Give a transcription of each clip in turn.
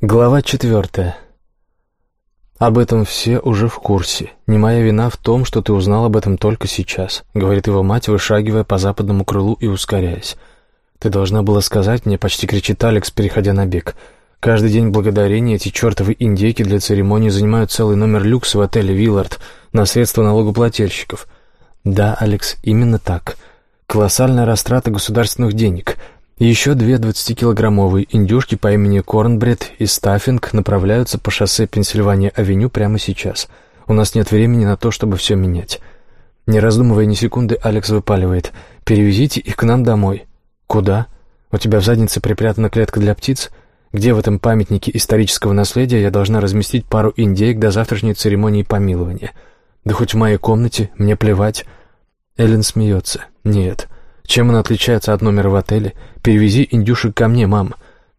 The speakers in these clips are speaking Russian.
Глава четвертая. «Об этом все уже в курсе. Не моя вина в том, что ты узнал об этом только сейчас», — говорит его мать, вышагивая по западному крылу и ускоряясь. «Ты должна была сказать мне», — почти кричит Алекс, переходя на бег. «Каждый день благодарения эти чертовы индейки для церемонии занимают целый номер люкса в отеле «Виллард» на средства налогоплательщиков». «Да, Алекс, именно так. Колоссальная растрата государственных денег». Еще две 20-килограммовые индюшки по имени Корнбред и Стаффинг направляются по шоссе Пенсильвания-авеню прямо сейчас. У нас нет времени на то, чтобы все менять. Не раздумывая ни секунды, Алекс выпаливает. «Перевезите их к нам домой». «Куда? У тебя в заднице припрятана клетка для птиц? Где в этом памятнике исторического наследия я должна разместить пару индейок до завтрашней церемонии помилования? Да хоть в моей комнате, мне плевать». Эллен смеется. «Нет». Чем она отличается от номера в отеле? Перевези индюшек ко мне, мам.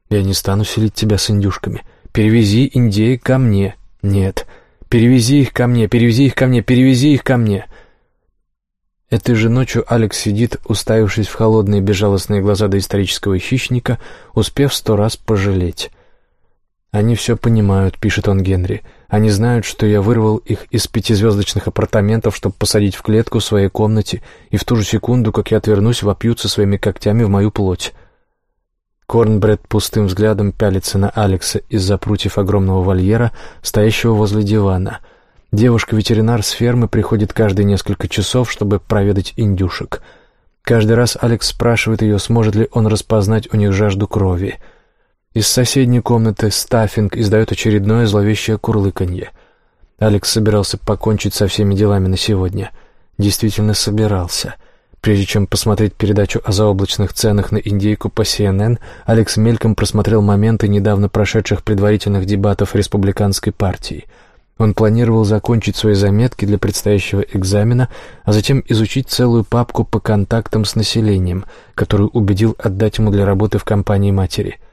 Я не стану селить тебя с индюшками. Перевези индеек ко мне. Нет. Перевези их ко мне, перевези их ко мне, перевези их ко мне. Этой же ночью Алекс сидит, уставившись в холодные безжалостные глаза доисторического хищника, успев сто раз пожалеть. «Они все понимают», — пишет он Генри. «Они знают, что я вырвал их из пятизвездочных апартаментов, чтобы посадить в клетку в своей комнате, и в ту же секунду, как я отвернусь, вопьются своими когтями в мою плоть». Корнбред пустым взглядом пялится на Алекса из-за прутьев огромного вольера, стоящего возле дивана. Девушка-ветеринар с фермы приходит каждые несколько часов, чтобы проведать индюшек. Каждый раз Алекс спрашивает ее, сможет ли он распознать у них жажду крови — из соседней комнаты Стаффинг издает очередное зловещее курлыканье. Алекс собирался покончить со всеми делами на сегодня. Действительно собирался. Прежде чем посмотреть передачу о заоблачных ценах на индейку по CNN, Алекс мельком просмотрел моменты недавно прошедших предварительных дебатов республиканской партии. Он планировал закончить свои заметки для предстоящего экзамена, а затем изучить целую папку по контактам с населением, которую убедил отдать ему для работы в компании матери —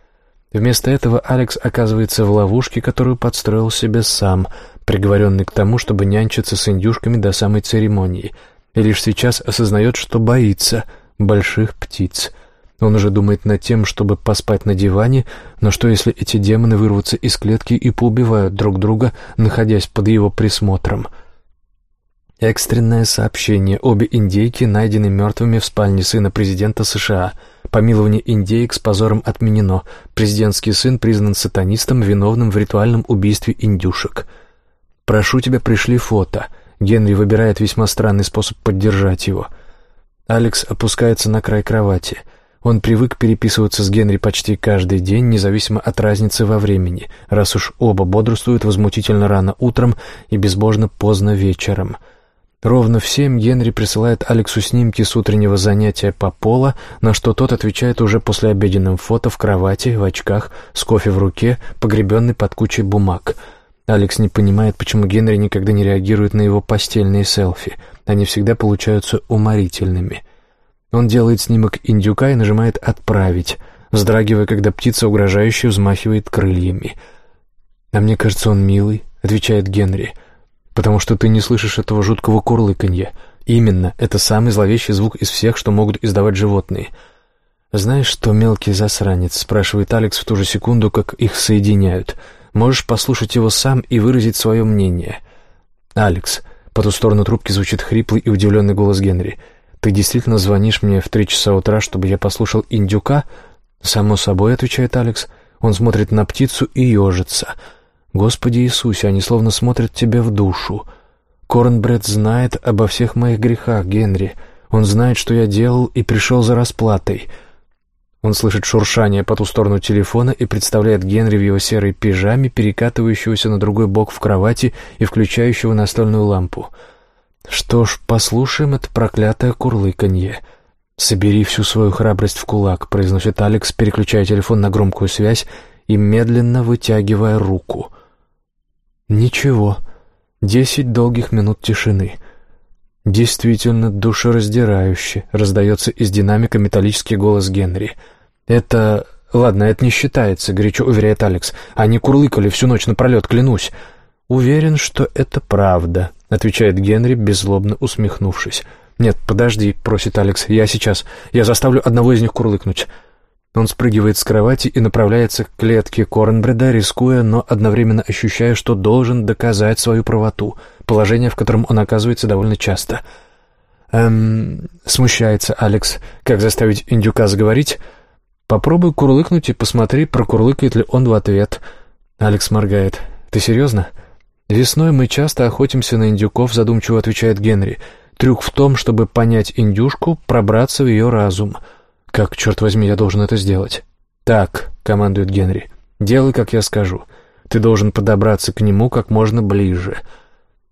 Вместо этого Алекс оказывается в ловушке, которую подстроил себе сам, приговоренный к тому, чтобы нянчиться с индюшками до самой церемонии, и лишь сейчас осознает, что боится больших птиц. Он уже думает над тем, чтобы поспать на диване, но что если эти демоны вырвутся из клетки и поубивают друг друга, находясь под его присмотром — Экстренное сообщение. Обе индейки найдены мертвыми в спальне сына президента США. Помилование индейок с позором отменено. Президентский сын признан сатанистом, виновным в ритуальном убийстве индюшек. «Прошу тебя, пришли фото». Генри выбирает весьма странный способ поддержать его. Алекс опускается на край кровати. Он привык переписываться с Генри почти каждый день, независимо от разницы во времени, раз уж оба бодрствуют возмутительно рано утром и безбожно поздно вечером — Ровно в семь Генри присылает Алексу снимки с утреннего занятия по пола, на что тот отвечает уже после обеденным фото в кровати, в очках, с кофе в руке, погребенный под кучей бумаг. Алекс не понимает, почему Генри никогда не реагирует на его постельные селфи. Они всегда получаются уморительными. Он делает снимок индюка и нажимает «Отправить», вздрагивая, когда птица угрожающе взмахивает крыльями. «А мне кажется, он милый», — отвечает Генри, — потому что ты не слышишь этого жуткого курлыканья. Именно, это самый зловещий звук из всех, что могут издавать животные. «Знаешь что, мелкий засранец?» — спрашивает Алекс в ту же секунду, как их соединяют. «Можешь послушать его сам и выразить свое мнение?» «Алекс», — по ту сторону трубки звучит хриплый и удивленный голос Генри. «Ты действительно звонишь мне в три часа утра, чтобы я послушал индюка?» «Само собой», — отвечает Алекс. Он смотрит на птицу и ежится — Господи Иисусе, они словно смотрят тебе в душу. Корнбред знает обо всех моих грехах, Генри. Он знает, что я делал, и пришел за расплатой. Он слышит шуршание по ту сторону телефона и представляет Генри в его серой пижаме, перекатывающегося на другой бок в кровати и включающего настольную лампу. Что ж, послушаем это проклятое курлыканье. «Собери всю свою храбрость в кулак», — произносит Алекс, переключая телефон на громкую связь и медленно вытягивая руку. Ничего. Десять долгих минут тишины. Действительно душераздирающе, раздается из динамика металлический голос Генри. Это... Ладно, это не считается, горячо уверяет Алекс. Они курлыкали всю ночь напролет, клянусь. Уверен, что это правда, отвечает Генри, беззлобно усмехнувшись. «Нет, подожди», — просит Алекс, — «я сейчас. Я заставлю одного из них курлыкнуть». Он спрыгивает с кровати и направляется к клетке Корнбреда, рискуя, но одновременно ощущая, что должен доказать свою правоту, положение, в котором он оказывается довольно часто. «Эм...» — смущается Алекс. «Как заставить индюка заговорить?» «Попробуй курлыкнуть и посмотри, прокурлыкает ли он в ответ». Алекс моргает. «Ты серьезно?» «Весной мы часто охотимся на индюков», — задумчиво отвечает Генри. «Трюк в том, чтобы понять индюшку, пробраться в ее разум». «Как, черт возьми, я должен это сделать?» «Так», — командует Генри, — «делай, как я скажу. Ты должен подобраться к нему как можно ближе».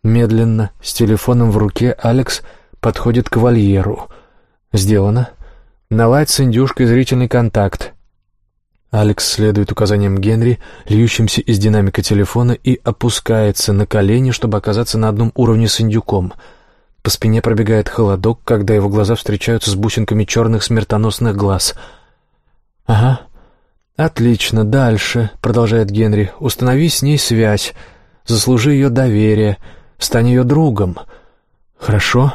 Медленно, с телефоном в руке, Алекс подходит к вольеру. «Сделано. Наладь с индюшкой зрительный контакт». Алекс следует указаниям Генри, льющимся из динамика телефона, и опускается на колени, чтобы оказаться на одном уровне с индюком — по спине пробегает холодок, когда его глаза встречаются с бусинками черных смертоносных глаз. «Ага. Отлично. Дальше», — продолжает Генри. «Установи с ней связь. Заслужи ее доверие. Стань ее другом. Хорошо.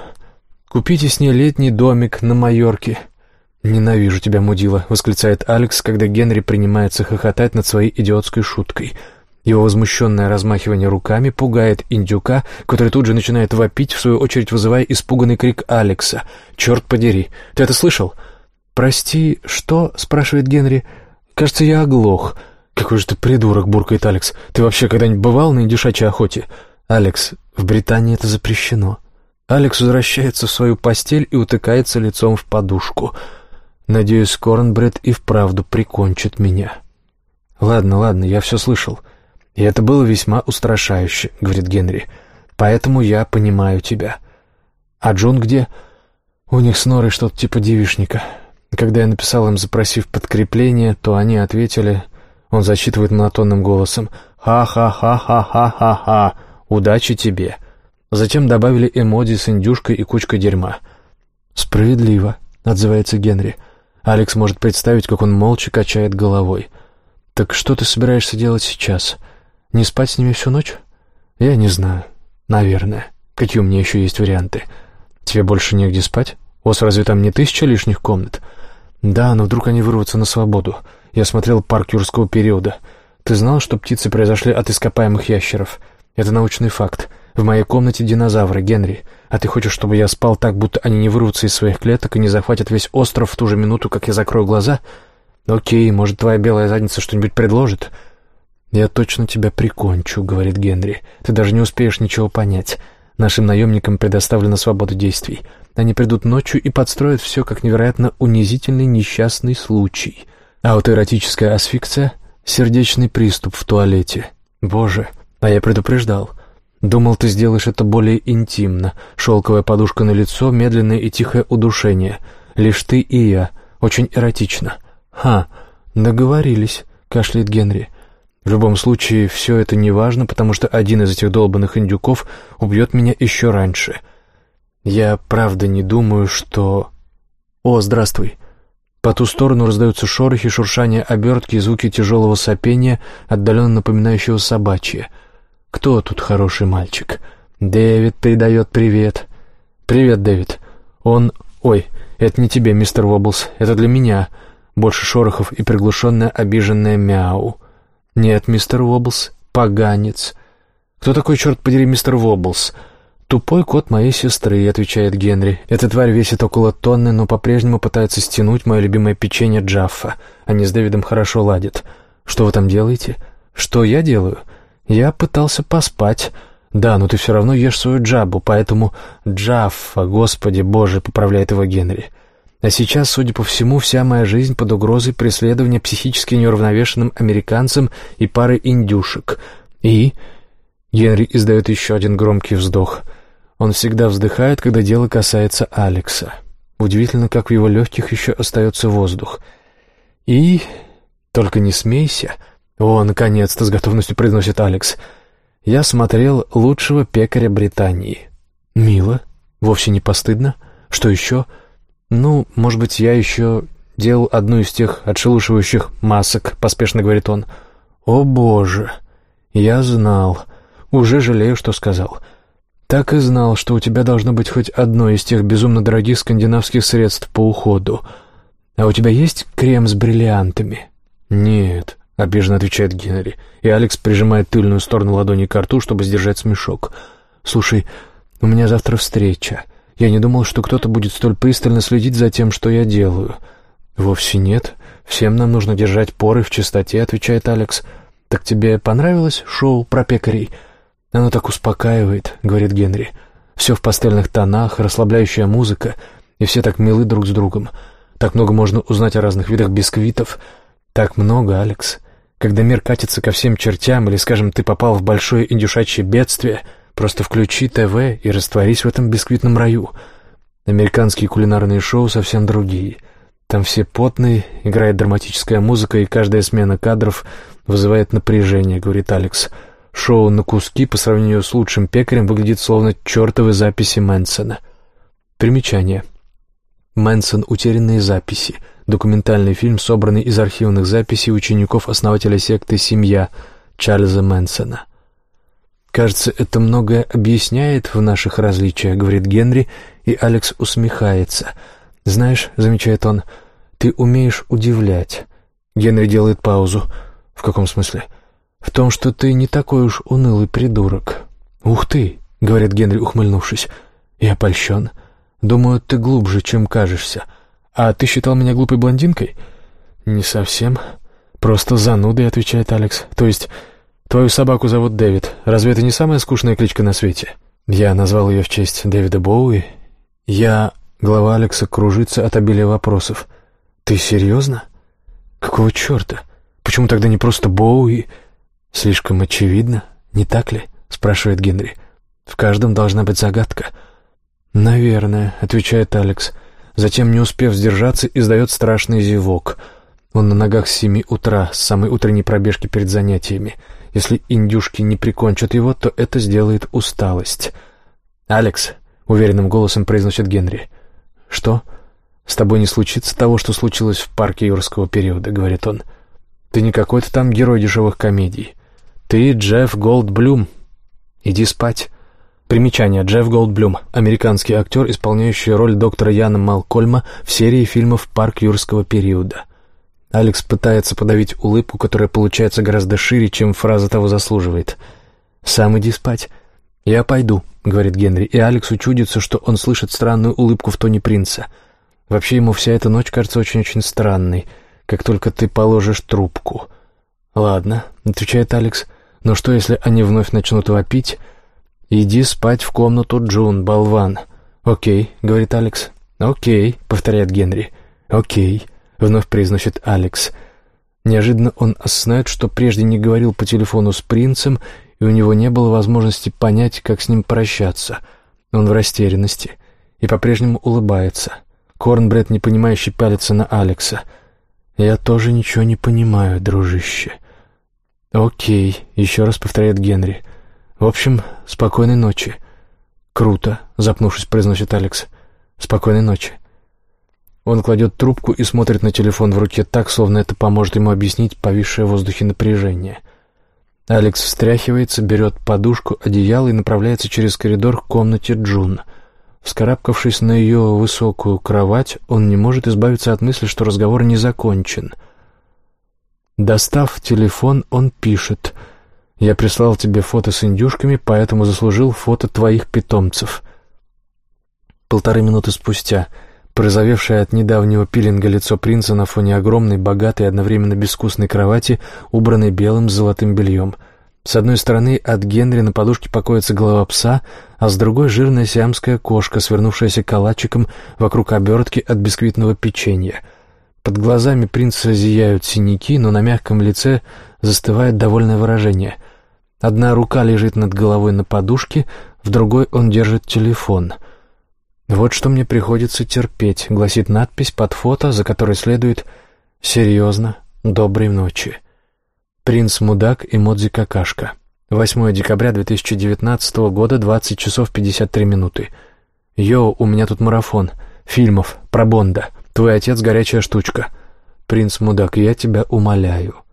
Купите с ней летний домик на Майорке». «Ненавижу тебя, мудила», — восклицает Алекс, когда Генри принимается хохотать над своей идиотской шуткой — его возмущенное размахивание руками пугает индюка, который тут же начинает вопить, в свою очередь вызывая испуганный крик Алекса. «Черт подери! Ты это слышал?» «Прости, что?» — спрашивает Генри. «Кажется, я оглох». «Какой же ты придурок!» — буркает Алекс. «Ты вообще когда-нибудь бывал на индюшачьей охоте?» «Алекс, в Британии это запрещено». Алекс возвращается в свою постель и утыкается лицом в подушку. «Надеюсь, Корнбред и вправду прикончит меня». «Ладно, ладно, я все слышал». «И это было весьма устрашающе», — говорит Генри. «Поэтому я понимаю тебя». «А Джон где?» «У них с Норой что-то типа девишника. Когда я написал им, запросив подкрепление, то они ответили...» Он зачитывает монотонным голосом. «Ха-ха-ха-ха-ха-ха-ха! Удачи тебе!» Затем добавили эмодзи с индюшкой и кучкой дерьма. «Справедливо», — отзывается Генри. Алекс может представить, как он молча качает головой. «Так что ты собираешься делать сейчас?» Не спать с ними всю ночь? Я не знаю. Наверное. Какие у меня еще есть варианты? Тебе больше негде спать? У вас разве там не тысяча лишних комнат? Да, но вдруг они вырвутся на свободу. Я смотрел парк юрского периода. Ты знал, что птицы произошли от ископаемых ящеров? Это научный факт. В моей комнате динозавры, Генри. А ты хочешь, чтобы я спал так, будто они не вырвутся из своих клеток и не захватят весь остров в ту же минуту, как я закрою глаза? Окей, может, твоя белая задница что-нибудь предложит?» «Я точно тебя прикончу», — говорит Генри. «Ты даже не успеешь ничего понять. Нашим наемникам предоставлена свобода действий. Они придут ночью и подстроят все как невероятно унизительный несчастный случай. Аутоэротическая асфикция, сердечный приступ в туалете. Боже, а я предупреждал. Думал, ты сделаешь это более интимно. Шелковая подушка на лицо, медленное и тихое удушение. Лишь ты и я. Очень эротично. Ха, договорились, кашляет Генри. В любом случае, все это не важно, потому что один из этих долбанных индюков убьет меня еще раньше. Я правда не думаю, что... О, здравствуй. По ту сторону раздаются шорохи, шуршание обертки и звуки тяжелого сопения, отдаленно напоминающего собачье. Кто тут хороший мальчик? Дэвид передает привет. Привет, Дэвид. Он... Ой, это не тебе, мистер Вобблс, это для меня. Больше шорохов и приглушенное обиженное мяу. «Нет, мистер Уоблс, поганец». «Кто такой, черт подери, мистер Уоблс?» «Тупой кот моей сестры», — отвечает Генри. «Эта тварь весит около тонны, но по-прежнему пытается стянуть мое любимое печенье Джаффа. Они с Дэвидом хорошо ладят. Что вы там делаете?» «Что я делаю?» «Я пытался поспать». «Да, но ты все равно ешь свою джабу, поэтому...» «Джаффа, господи боже», — поправляет его Генри. А сейчас, судя по всему, вся моя жизнь под угрозой преследования психически неуравновешенным американцем и пары индюшек. И... Генри издает еще один громкий вздох. Он всегда вздыхает, когда дело касается Алекса. Удивительно, как в его легких еще остается воздух. И... Только не смейся. О, наконец-то, с готовностью произносит Алекс. Я смотрел лучшего пекаря Британии. Мило. Вовсе не постыдно. Что еще? — «Ну, может быть, я еще делал одну из тех отшелушивающих масок», — поспешно говорит он. «О, Боже! Я знал. Уже жалею, что сказал. Так и знал, что у тебя должно быть хоть одно из тех безумно дорогих скандинавских средств по уходу. «А у тебя есть крем с бриллиантами?» «Нет», — обиженно отвечает Генри, и Алекс прижимает тыльную сторону ладони к рту, чтобы сдержать смешок. «Слушай, у меня завтра встреча. Я не думал, что кто-то будет столь пристально следить за тем, что я делаю». «Вовсе нет. Всем нам нужно держать поры в чистоте», — отвечает Алекс. «Так тебе понравилось шоу про пекарей?» «Оно так успокаивает», — говорит Генри. «Все в пастельных тонах, расслабляющая музыка, и все так милы друг с другом. Так много можно узнать о разных видах бисквитов. Так много, Алекс. Когда мир катится ко всем чертям, или, скажем, ты попал в большое индюшачье бедствие, просто включи ТВ и растворись в этом бисквитном раю. Американские кулинарные шоу совсем другие — там все потные, играет драматическая музыка, и каждая смена кадров вызывает напряжение, говорит Алекс. Шоу на куски по сравнению с лучшим пекарем выглядит словно чертовы записи Мэнсона. Примечание. Мэнсон «Утерянные записи». Документальный фильм, собранный из архивных записей учеников основателя секты «Семья» Чарльза Мэнсона. «Кажется, это многое объясняет в наших различиях», — говорит Генри, и Алекс усмехается — «Знаешь», — замечает он, — «ты умеешь удивлять». Генри делает паузу. «В каком смысле?» «В том, что ты не такой уж унылый придурок». «Ух ты», — говорит Генри, ухмыльнувшись. «Я польщен. Думаю, ты глубже, чем кажешься. А ты считал меня глупой блондинкой?» «Не совсем. Просто занудой», — отвечает Алекс. «То есть, твою собаку зовут Дэвид. Разве это не самая скучная кличка на свете?» Я назвал ее в честь Дэвида Боуи. Я Голова Алекса кружится от обилия вопросов. «Ты серьезно? Какого черта? Почему тогда не просто Боуи?» «Слишком очевидно, не так ли?» — спрашивает Генри. «В каждом должна быть загадка». «Наверное», — отвечает Алекс. Затем, не успев сдержаться, издает страшный зевок. Он на ногах с семи утра, с самой утренней пробежки перед занятиями. Если индюшки не прикончат его, то это сделает усталость. «Алекс», — уверенным голосом произносит Генри, — «Что? С тобой не случится того, что случилось в парке юрского периода», — говорит он. «Ты не какой-то там герой дешевых комедий. Ты Джефф Голдблюм. Иди спать». Примечание. Джефф Голдблюм. Американский актер, исполняющий роль доктора Яна Малкольма в серии фильмов «Парк юрского периода». Алекс пытается подавить улыбку, которая получается гораздо шире, чем фраза того заслуживает. «Сам иди спать. Я пойду». — говорит Генри, и Алексу чудится, что он слышит странную улыбку в тоне принца. Вообще ему вся эта ночь кажется очень-очень странной, как только ты положишь трубку. «Ладно», — отвечает Алекс, — «но что, если они вновь начнут вопить?» «Иди спать в комнату, Джун, болван». «Окей», — говорит Алекс. «Окей», — повторяет Генри. «Окей», — вновь произносит Алекс. Неожиданно он осознает, что прежде не говорил по телефону с принцем и у него не было возможности понять, как с ним прощаться. Он в растерянности и по-прежнему улыбается. Корнбред, непонимающе, пялится на Алекса. «Я тоже ничего не понимаю, дружище». «Окей», — еще раз повторяет Генри. «В общем, спокойной ночи». «Круто», — запнувшись, произносит Алекс. «Спокойной ночи». Он кладет трубку и смотрит на телефон в руке так, словно это поможет ему объяснить повисшее в воздухе напряжение. Алекс встряхивается, берет подушку, одеяло и направляется через коридор к комнате Джун. Вскарабкавшись на ее высокую кровать, он не может избавиться от мысли, что разговор не закончен. Достав телефон, он пишет «Я прислал тебе фото с индюшками, поэтому заслужил фото твоих питомцев». Полторы минуты спустя Порозовевшее от недавнего пилинга лицо принца на фоне огромной, богатой и одновременно безвкусной кровати, убранной белым с золотым бельем. С одной стороны от Генри на подушке покоится голова пса, а с другой — жирная сиамская кошка, свернувшаяся калачиком вокруг обертки от бисквитного печенья. Под глазами принца зияют синяки, но на мягком лице застывает довольное выражение. Одна рука лежит над головой на подушке, в другой он держит телефон — «Вот что мне приходится терпеть», — гласит надпись под фото, за которой следует «Серьезно, доброй ночи». Принц Мудак и Модзи Какашка. 8 декабря 2019 года, 20 часов 53 минуты. «Йоу, у меня тут марафон. Фильмов. Про Бонда. Твой отец горячая штучка. Принц Мудак, я тебя умоляю».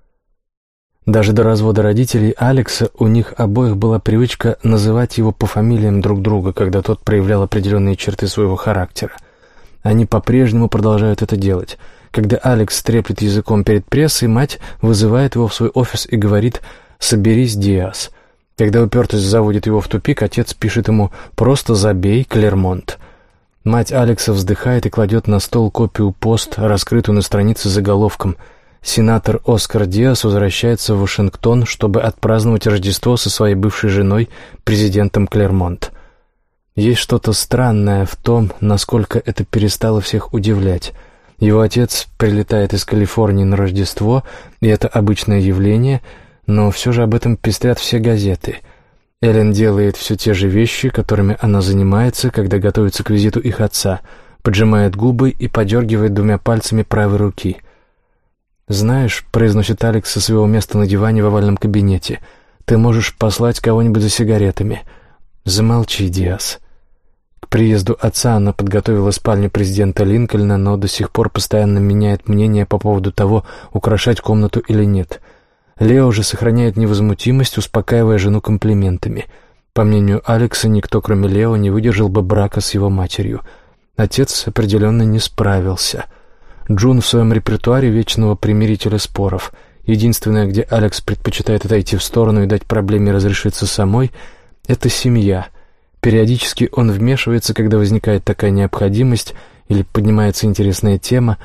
Даже до развода родителей Алекса у них обоих была привычка называть его по фамилиям друг друга, когда тот проявлял определенные черты своего характера. Они по-прежнему продолжают это делать. Когда Алекс треплет языком перед прессой, мать вызывает его в свой офис и говорит «Соберись, Диас». Когда упертость заводит его в тупик, отец пишет ему «Просто забей, Клермонт». Мать Алекса вздыхает и кладет на стол копию пост, раскрытую на странице заголовком «Сенатор Оскар Диас возвращается в Вашингтон, чтобы отпраздновать Рождество со своей бывшей женой, президентом Клермонт». Есть что-то странное в том, насколько это перестало всех удивлять – его отец прилетает из Калифорнии на Рождество, и это обычное явление, но все же об этом пестрят все газеты. Эллен делает все те же вещи, которыми она занимается, когда готовится к визиту их отца, поджимает губы и подергивает двумя пальцами правой руки. «Знаешь», — произносит Алекс со своего места на диване в овальном кабинете, — «ты можешь послать кого-нибудь за сигаретами». «Замолчи, Диас». К приезду отца она подготовила спальню президента Линкольна, но до сих пор постоянно меняет мнение по поводу того, украшать комнату или нет. Лео же сохраняет невозмутимость, успокаивая жену комплиментами. По мнению Алекса, никто, кроме Лео, не выдержал бы брака с его матерью. Отец определенно не справился. Джун в своем репертуаре вечного примирителя споров. Единственное, где Алекс предпочитает отойти в сторону и дать проблеме разрешиться самой, — это семья — Периодически он вмешивается, когда возникает такая необходимость или поднимается интересная тема,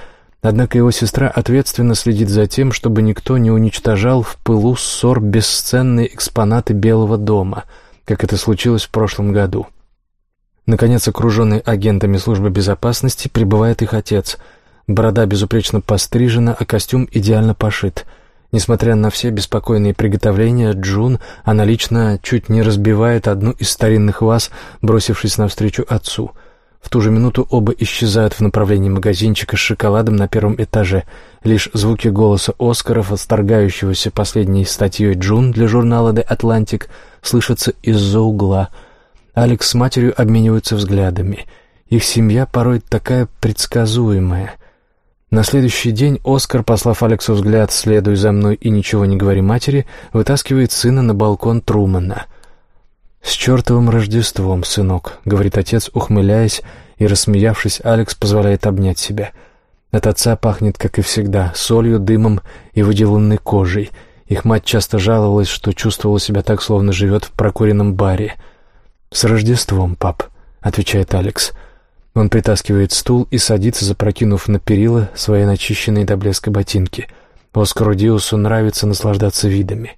однако его сестра ответственно следит за тем, чтобы никто не уничтожал в пылу ссор бесценные экспонаты Белого дома, как это случилось в прошлом году. Наконец, окруженный агентами службы безопасности, прибывает их отец. Борода безупречно пострижена, а костюм идеально пошит — Несмотря на все беспокойные приготовления, Джун, она лично чуть не разбивает одну из старинных ваз, бросившись навстречу отцу. В ту же минуту оба исчезают в направлении магазинчика с шоколадом на первом этаже. Лишь звуки голоса Оскаров, отторгающегося последней статьей Джун для журнала «The Atlantic», слышатся из-за угла. Алекс с матерью обмениваются взглядами. Их семья порой такая предсказуемая — на следующий день Оскар, послав Алексу взгляд «следуй за мной и ничего не говори матери», вытаскивает сына на балкон Трумана. «С чертовым Рождеством, сынок», — говорит отец, ухмыляясь, и, рассмеявшись, Алекс позволяет обнять себя. От отца пахнет, как и всегда, солью, дымом и выделанной кожей. Их мать часто жаловалась, что чувствовала себя так, словно живет в прокуренном баре. «С Рождеством, пап», — отвечает Алекс. Он притаскивает стул и садится, запрокинув на перила свои начищенные до блеска ботинки. Оскару Диусу нравится наслаждаться видами.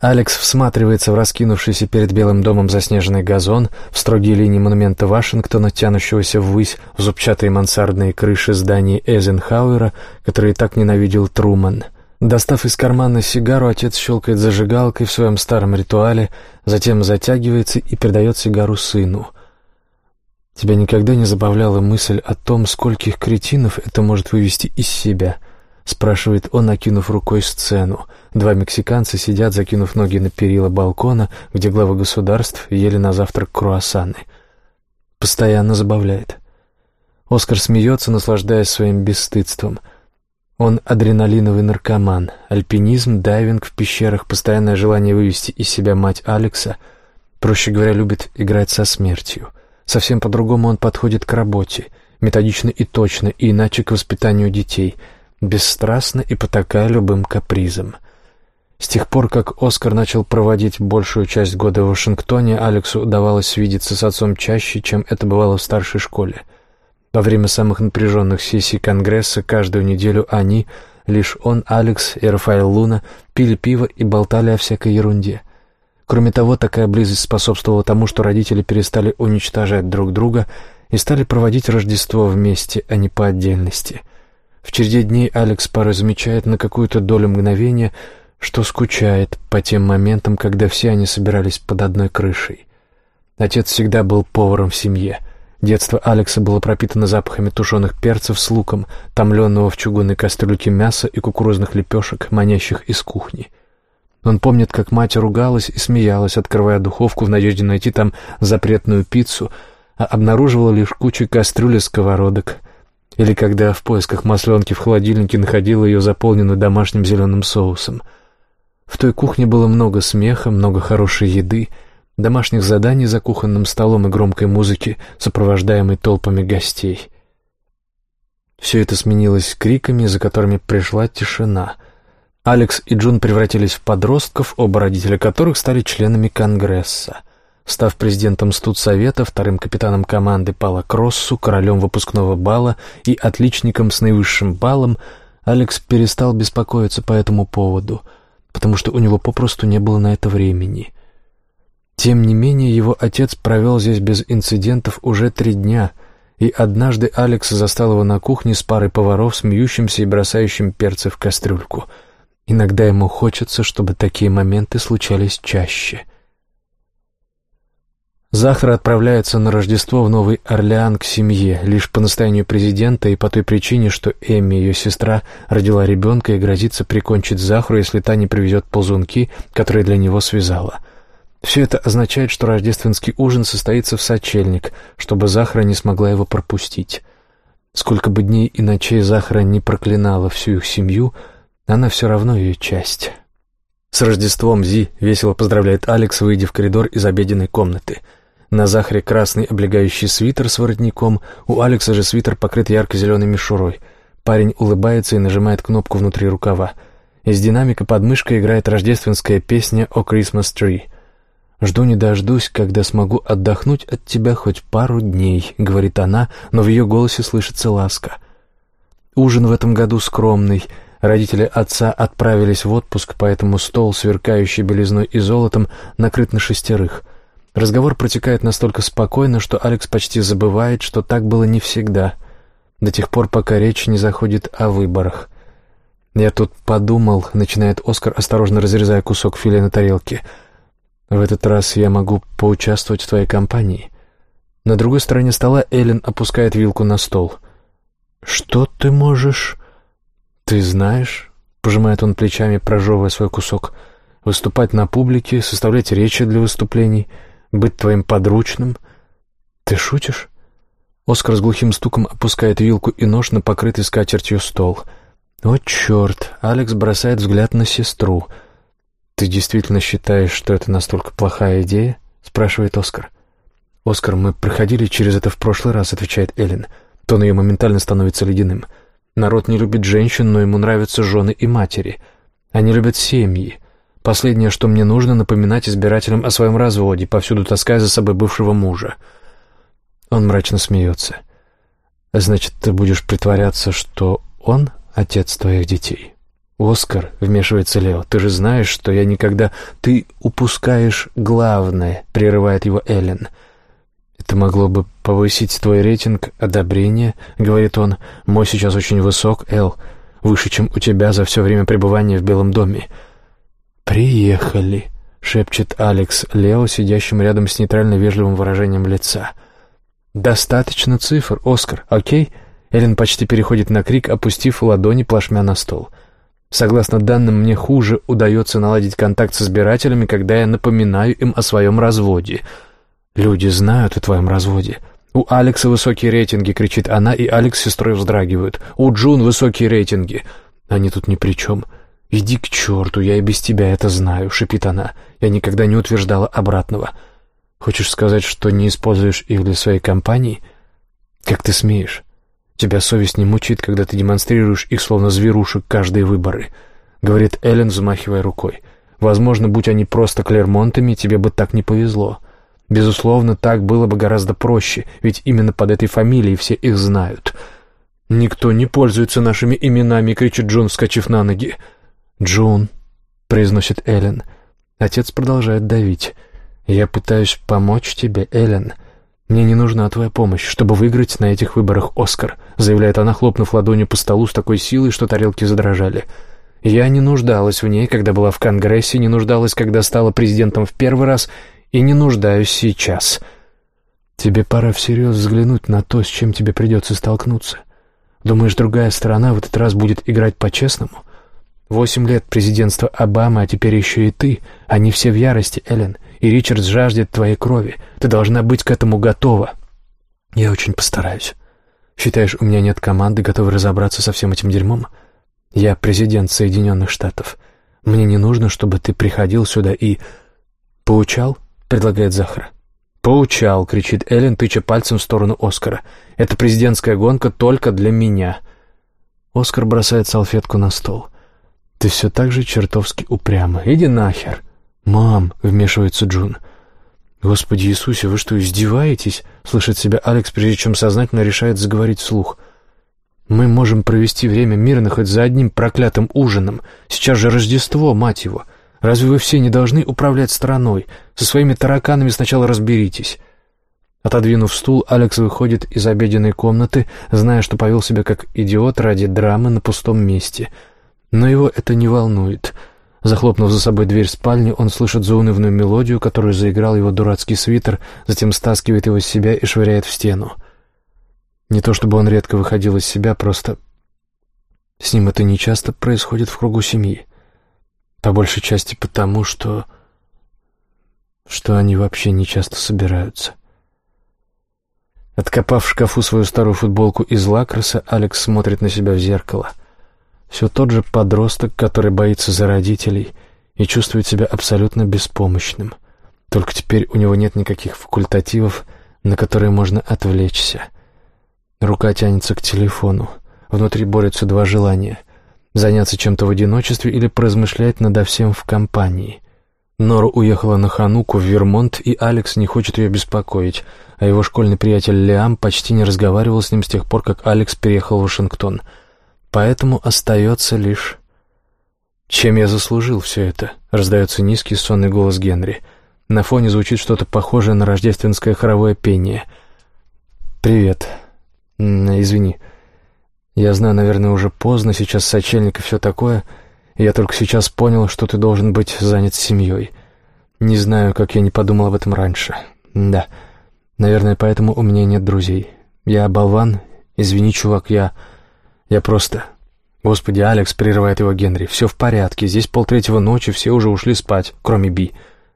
Алекс всматривается в раскинувшийся перед Белым домом заснеженный газон, в строгие линии монумента Вашингтона, тянущегося ввысь, в зубчатые мансардные крыши зданий Эйзенхауэра, которые так ненавидел Труман. Достав из кармана сигару, отец щелкает зажигалкой в своем старом ритуале, затем затягивается и передает сигару сыну — Тебя никогда не забавляла мысль о том, скольких кретинов это может вывести из себя?» — спрашивает он, накинув рукой сцену. Два мексиканца сидят, закинув ноги на перила балкона, где главы государств ели на завтрак круассаны. Постоянно забавляет. Оскар смеется, наслаждаясь своим бесстыдством. Он адреналиновый наркоман. Альпинизм, дайвинг в пещерах, постоянное желание вывести из себя мать Алекса. Проще говоря, любит играть со смертью. Совсем по-другому он подходит к работе, методично и точно, и иначе к воспитанию детей, бесстрастно и потакая любым капризам. С тех пор, как Оскар начал проводить большую часть года в Вашингтоне, Алексу удавалось видеться с отцом чаще, чем это бывало в старшей школе. Во время самых напряженных сессий Конгресса каждую неделю они, лишь он, Алекс и Рафаэл Луна, пили пиво и болтали о всякой ерунде. Кроме того, такая близость способствовала тому, что родители перестали уничтожать друг друга и стали проводить Рождество вместе, а не по отдельности. В череде дней Алекс порой замечает на какую-то долю мгновения, что скучает по тем моментам, когда все они собирались под одной крышей. Отец всегда был поваром в семье. Детство Алекса было пропитано запахами тушеных перцев с луком, томленного в чугунной кастрюльке мяса и кукурузных лепешек, манящих из кухни. Он помнит, как мать ругалась и смеялась, открывая духовку в надежде найти там запретную пиццу, а обнаруживала лишь кучу кастрюль и сковородок. Или когда в поисках масленки в холодильнике находила ее заполненную домашним зеленым соусом. В той кухне было много смеха, много хорошей еды, домашних заданий за кухонным столом и громкой музыки, сопровождаемой толпами гостей. Все это сменилось криками, за которыми пришла тишина. Алекс и Джун превратились в подростков, оба родителя которых стали членами Конгресса. Став президентом студсовета, вторым капитаном команды Пала Кроссу, королем выпускного бала и отличником с наивысшим баллом, Алекс перестал беспокоиться по этому поводу, потому что у него попросту не было на это времени. Тем не менее, его отец провел здесь без инцидентов уже три дня, и однажды Алекс застал его на кухне с парой поваров, смеющимся и бросающим перцы в кастрюльку. Иногда ему хочется, чтобы такие моменты случались чаще — Захар отправляется на Рождество в Новый Орлеан к семье, лишь по настоянию президента и по той причине, что Эми, ее сестра, родила ребенка и грозится прикончить Захару, если та не привезет ползунки, которые для него связала. Все это означает, что рождественский ужин состоится в сочельник, чтобы Захара не смогла его пропустить. Сколько бы дней и ночей Захара не проклинала всю их семью, она все равно ее часть. «С Рождеством, Зи!» — весело поздравляет Алекс, выйдя в коридор из обеденной комнаты — на Захаре красный облегающий свитер с воротником, у Алекса же свитер покрыт ярко-зеленой мишурой. Парень улыбается и нажимает кнопку внутри рукава. Из динамика под мышкой играет рождественская песня «О Christmas Tree». «Жду не дождусь, когда смогу отдохнуть от тебя хоть пару дней», — говорит она, но в ее голосе слышится ласка. Ужин в этом году скромный. Родители отца отправились в отпуск, поэтому стол, сверкающий белизной и золотом, накрыт на шестерых — Разговор протекает настолько спокойно, что Алекс почти забывает, что так было не всегда, до тех пор, пока речь не заходит о выборах. «Я тут подумал», — начинает Оскар, осторожно разрезая кусок филе на тарелке. «В этот раз я могу поучаствовать в твоей компании». На другой стороне стола Эллен опускает вилку на стол. «Что ты можешь?» «Ты знаешь», — пожимает он плечами, прожевывая свой кусок, — «выступать на публике, составлять речи для выступлений» быть твоим подручным? Ты шутишь?» Оскар с глухим стуком опускает вилку и нож на покрытый скатертью стол. «О, черт!» — Алекс бросает взгляд на сестру. «Ты действительно считаешь, что это настолько плохая идея?» — спрашивает Оскар. «Оскар, мы проходили через это в прошлый раз», — отвечает Эллен. Тон ее моментально становится ледяным. «Народ не любит женщин, но ему нравятся жены и матери. Они любят семьи. Последнее, что мне нужно, напоминать избирателям о своем разводе, повсюду таская за собой бывшего мужа. Он мрачно смеется. «Значит, ты будешь притворяться, что он отец твоих детей?» «Оскар», — вмешивается Лео, — «ты же знаешь, что я никогда...» «Ты упускаешь главное», — прерывает его Эллен. «Это могло бы повысить твой рейтинг одобрения», — говорит он. «Мой сейчас очень высок, Эл, выше, чем у тебя за все время пребывания в Белом доме». «Приехали», — шепчет Алекс Лео, сидящим рядом с нейтрально вежливым выражением лица. «Достаточно цифр, Оскар, окей?» Эллен почти переходит на крик, опустив ладони плашмя на стол. Согласно данным, мне хуже удается наладить контакт с избирателями, когда я напоминаю им о своем разводе. Люди знают о твоем разводе. У Алекса высокие рейтинги, кричит она, и Алекс с сестрой вздрагивают. У Джун высокие рейтинги. Они тут ни при чем. «Иди к черту, я и без тебя это знаю», — шипит она. «Я никогда не утверждала обратного. Хочешь сказать, что не используешь их для своей компании? Как ты смеешь? Тебя совесть не мучит, когда ты демонстрируешь их словно зверушек каждые выборы», — говорит Эллен, взмахивая рукой. «Возможно, будь они просто Клермонтами, тебе бы так не повезло. Безусловно, так было бы гораздо проще, ведь именно под этой фамилией все их знают». «Никто не пользуется нашими именами», — кричит Джон, вскочив на ноги. «Джун», — произносит Эллен. Отец продолжает давить. «Я пытаюсь помочь тебе, Эллен. Мне не нужна твоя помощь, чтобы выиграть на этих выборах Оскар», — заявляет она, хлопнув ладонью по столу с такой силой, что тарелки задрожали. «Я не нуждалась в ней, когда была в Конгрессе, не нуждалась, когда стала президентом в первый раз, и не нуждаюсь сейчас. Тебе пора всерьез взглянуть на то, с чем тебе придется столкнуться. Думаешь, другая сторона в этот раз будет играть по-честному?» Восемь лет президентства Обамы, а теперь еще и ты. Они все в ярости, Эллен. И Ричард жаждет твоей крови. Ты должна быть к этому готова. Я очень постараюсь. Считаешь, у меня нет команды, готовой разобраться со всем этим дерьмом? Я президент Соединенных Штатов. Мне не нужно, чтобы ты приходил сюда и... «Поучал?» — предлагает Захар. «Поучал!» — кричит Эллен, тыча пальцем в сторону Оскара. «Это президентская гонка только для меня». Оскар бросает салфетку на стол. «Ты все так же чертовски упряма. Иди нахер!» «Мам!» — вмешивается Джун. «Господи Иисусе, вы что, издеваетесь?» — слышит себя Алекс, прежде чем сознательно решает заговорить вслух. «Мы можем провести время мирно хоть за одним проклятым ужином. Сейчас же Рождество, мать его. Разве вы все не должны управлять страной? Со своими тараканами сначала разберитесь». Отодвинув стул, Алекс выходит из обеденной комнаты, зная, что повел себя как идиот ради драмы на пустом месте. Но его это не волнует. Захлопнув за собой дверь спальни, он слышит заунывную мелодию, которую заиграл его дурацкий свитер, затем стаскивает его с себя и швыряет в стену. Не то чтобы он редко выходил из себя, просто с ним это нечасто происходит в кругу семьи. По большей части потому, что... что они вообще не часто собираются. Откопав в шкафу свою старую футболку из лакроса, Алекс смотрит на себя в зеркало. Все тот же подросток, который боится за родителей и чувствует себя абсолютно беспомощным. Только теперь у него нет никаких факультативов, на которые можно отвлечься. Рука тянется к телефону. Внутри борются два желания — заняться чем-то в одиночестве или поразмышлять надо всем в компании. Нора уехала на Хануку в Вермонт, и Алекс не хочет ее беспокоить, а его школьный приятель Лиам почти не разговаривал с ним с тех пор, как Алекс переехал в Вашингтон. Поэтому остается лишь... «Чем я заслужил все это?» — раздается низкий сонный голос Генри. На фоне звучит что-то похожее на рождественское хоровое пение. «Привет», «Извини. Я знаю, наверное, уже поздно, сейчас сочельник и все такое. Я только сейчас понял, что ты должен быть занят семьей. Не знаю, как я не подумал об этом раньше. Да, наверное, поэтому у меня нет друзей. Я болван. Извини, чувак, я... Я просто... Господи, Алекс прерывает его Генри. Все в порядке, здесь полтретьего ночи, все уже ушли спать, кроме Би.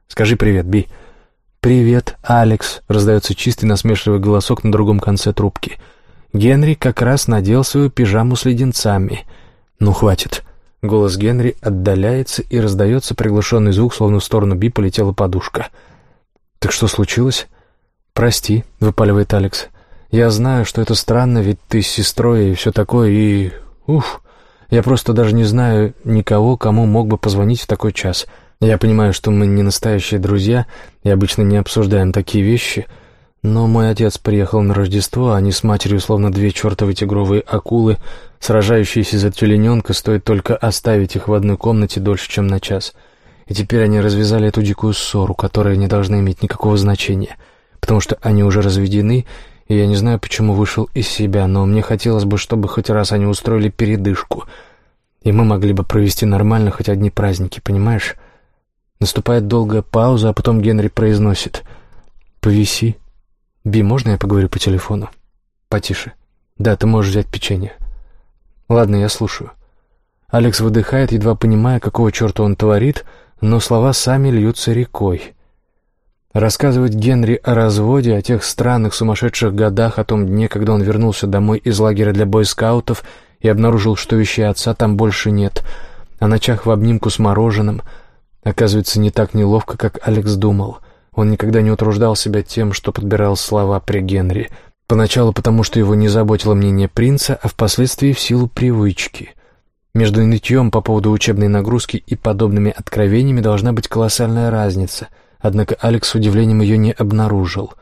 Скажи привет, Би. «Привет, Алекс», — раздается чистый насмешливый голосок на другом конце трубки. Генри как раз надел свою пижаму с леденцами. «Ну, хватит». Голос Генри отдаляется, и раздается приглушенный звук, словно в сторону Би полетела подушка. «Так что случилось?» «Прости», — выпаливает Алекс. «Я знаю, что это странно, ведь ты с сестрой и все такое, и... Уф, я просто даже не знаю никого, кому мог бы позвонить в такой час. Я понимаю, что мы не настоящие друзья и обычно не обсуждаем такие вещи». Но мой отец приехал на Рождество, а они с матерью словно две чертовы тигровые акулы, сражающиеся за тюлененка, стоит только оставить их в одной комнате дольше, чем на час. И теперь они развязали эту дикую ссору, которая не должна иметь никакого значения, потому что они уже разведены, и я не знаю, почему вышел из себя, но мне хотелось бы, чтобы хоть раз они устроили передышку, и мы могли бы провести нормально хоть одни праздники, понимаешь? Наступает долгая пауза, а потом Генри произносит «Повиси». «Би, можно я поговорю по телефону?» «Потише». «Да, ты можешь взять печенье». «Ладно, я слушаю». Алекс выдыхает, едва понимая, какого черта он творит, но слова сами льются рекой. Рассказывать Генри о разводе, о тех странных сумасшедших годах, о том дне, когда он вернулся домой из лагеря для бойскаутов и обнаружил, что вещей отца там больше нет, о ночах в обнимку с мороженым, оказывается, не так неловко, как Алекс думал — он никогда не утруждал себя тем, что подбирал слова при Генри. Поначалу потому, что его не заботило мнение принца, а впоследствии в силу привычки. Между нытьем по поводу учебной нагрузки и подобными откровениями должна быть колоссальная разница, однако Алекс с удивлением ее не обнаружил.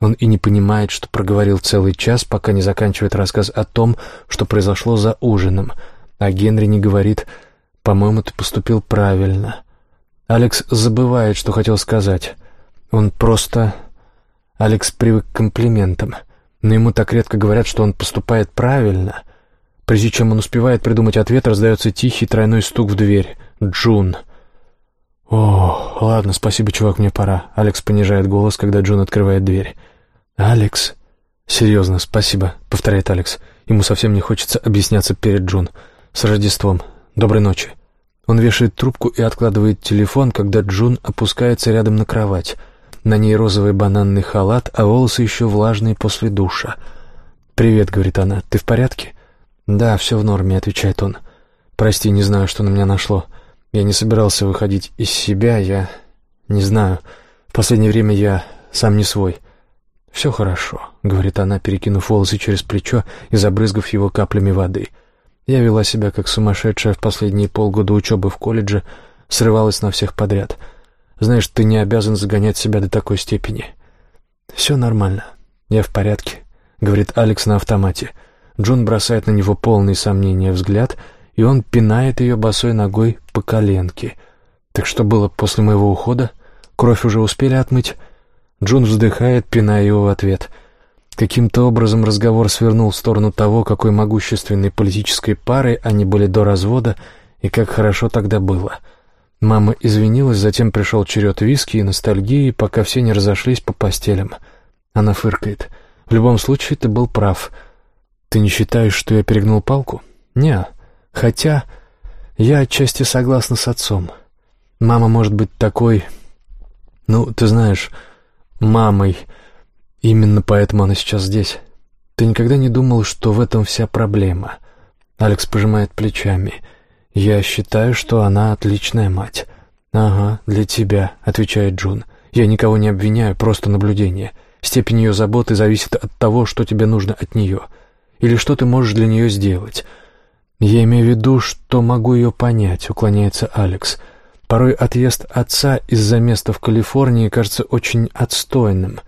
Он и не понимает, что проговорил целый час, пока не заканчивает рассказ о том, что произошло за ужином, а Генри не говорит «По-моему, ты поступил правильно». Алекс забывает, что хотел сказать. Он просто... Алекс привык к комплиментам, но ему так редко говорят, что он поступает правильно. Прежде чем он успевает придумать ответ, раздается тихий тройной стук в дверь. Джун. «О, ладно, спасибо, чувак, мне пора». Алекс понижает голос, когда Джун открывает дверь. «Алекс?» «Серьезно, спасибо», — повторяет Алекс. Ему совсем не хочется объясняться перед Джун. «С Рождеством. Доброй ночи». Он вешает трубку и откладывает телефон, когда Джун опускается рядом на кровать. На ней розовый бананный халат, а волосы еще влажные после душа. «Привет», — говорит она, — «ты в порядке?» «Да, все в норме», — отвечает он. «Прости, не знаю, что на меня нашло. Я не собирался выходить из себя, я... не знаю. В последнее время я сам не свой». «Все хорошо», — говорит она, перекинув волосы через плечо и забрызгав его каплями воды. Я вела себя как сумасшедшая в последние полгода учебы в колледже, срывалась на всех подряд. Знаешь, ты не обязан загонять себя до такой степени. Все нормально. Я в порядке, говорит Алекс на автомате. Джун бросает на него полный сомнения взгляд, и он пинает ее босой ногой по коленке. Так что было после моего ухода? Кровь уже успели отмыть? Джун вздыхает, пиная его в ответ. Каким-то образом разговор свернул в сторону того, какой могущественной политической парой они были до развода и как хорошо тогда было. Мама извинилась, затем пришел черед виски и ностальгии, пока все не разошлись по постелям. Она фыркает. «В любом случае, ты был прав. Ты не считаешь, что я перегнул палку?» «Не. Хотя я отчасти согласна с отцом. Мама может быть такой... Ну, ты знаешь, мамой...» Именно поэтому она сейчас здесь. Ты никогда не думал, что в этом вся проблема? Алекс пожимает плечами. Я считаю, что она отличная мать. Ага, для тебя, отвечает Джун. Я никого не обвиняю, просто наблюдение. Степень ее заботы зависит от того, что тебе нужно от нее. Или что ты можешь для нее сделать. Я имею в виду, что могу ее понять, уклоняется Алекс. Порой отъезд отца из-за места в Калифорнии кажется очень отстойным.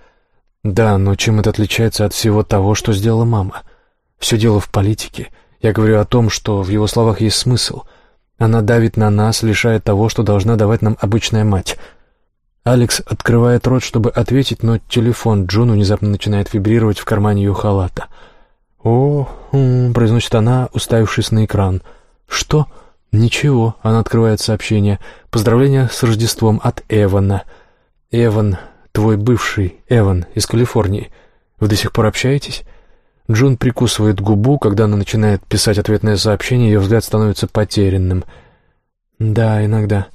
Да, но чем это отличается от всего того, что сделала мама? Все дело в политике. Я говорю о том, что в его словах есть смысл. Она давит на нас, лишая того, что должна давать нам обычная мать. Алекс открывает рот, чтобы ответить, но телефон Джун внезапно начинает вибрировать в кармане ее халата. «О, м-м», произносит она, уставившись на экран. «Что?» «Ничего», — она открывает сообщение. «Поздравления с Рождеством от Эвана». Эван твой бывший, Эван, из Калифорнии. Вы до сих пор общаетесь?» Джун прикусывает губу, когда она начинает писать ответное сообщение, ее взгляд становится потерянным. «Да, иногда».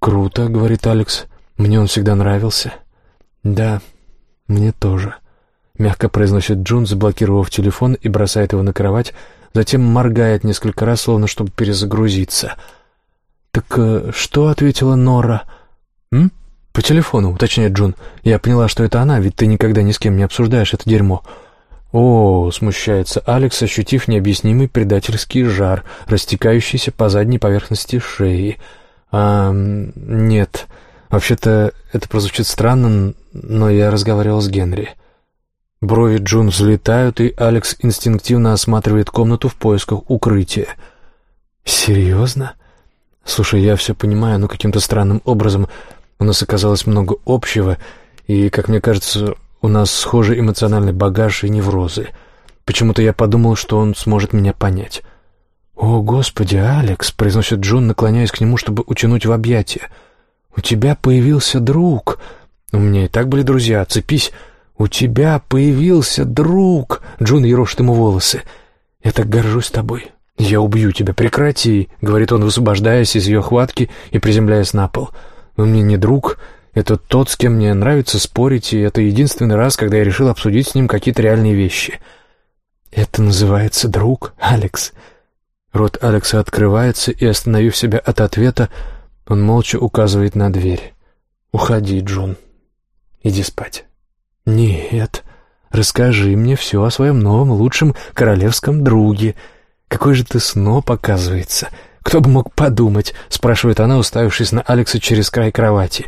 «Круто», — говорит Алекс. «Мне он всегда нравился». «Да, мне тоже», — мягко произносит Джун, заблокировав телефон и бросает его на кровать, затем моргает несколько раз, словно чтобы перезагрузиться. «Так э, что?» — ответила Нора. «М?» «По телефону», — уточняет Джун. «Я поняла, что это она, ведь ты никогда ни с кем не обсуждаешь это дерьмо». «О!» — смущается Алекс, ощутив необъяснимый предательский жар, растекающийся по задней поверхности шеи. «А... нет. Вообще-то это прозвучит странно, но я разговаривал с Генри». Брови Джун взлетают, и Алекс инстинктивно осматривает комнату в поисках укрытия. «Серьезно?» «Слушай, я все понимаю, но каким-то странным образом у нас оказалось много общего, и, как мне кажется, у нас схожий эмоциональный багаж и неврозы. Почему-то я подумал, что он сможет меня понять. «О, Господи, Алекс!» — произносит Джон, наклоняясь к нему, чтобы утянуть в объятия. «У тебя появился друг!» «У меня и так были друзья, цепись!» «У тебя появился друг!» — Джон ерошит ему волосы. «Я так горжусь тобой!» «Я убью тебя, прекрати!» — говорит он, высвобождаясь из ее хватки и приземляясь на пол. «Я он мне не друг, это тот, с кем мне нравится спорить, и это единственный раз, когда я решил обсудить с ним какие-то реальные вещи. Это называется друг, Алекс. Рот Алекса открывается, и, остановив себя от ответа, он молча указывает на дверь. «Уходи, Джон. Иди спать». «Нет, расскажи мне все о своем новом лучшем королевском друге. Какой же ты сноб, оказывается. «Кто бы мог подумать?» — спрашивает она, уставившись на Алекса через край кровати.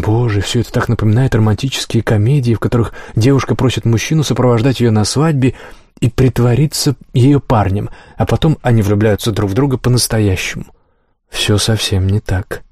«Боже, все это так напоминает романтические комедии, в которых девушка просит мужчину сопровождать ее на свадьбе и притвориться ее парнем, а потом они влюбляются друг в друга по-настоящему. Все совсем не так».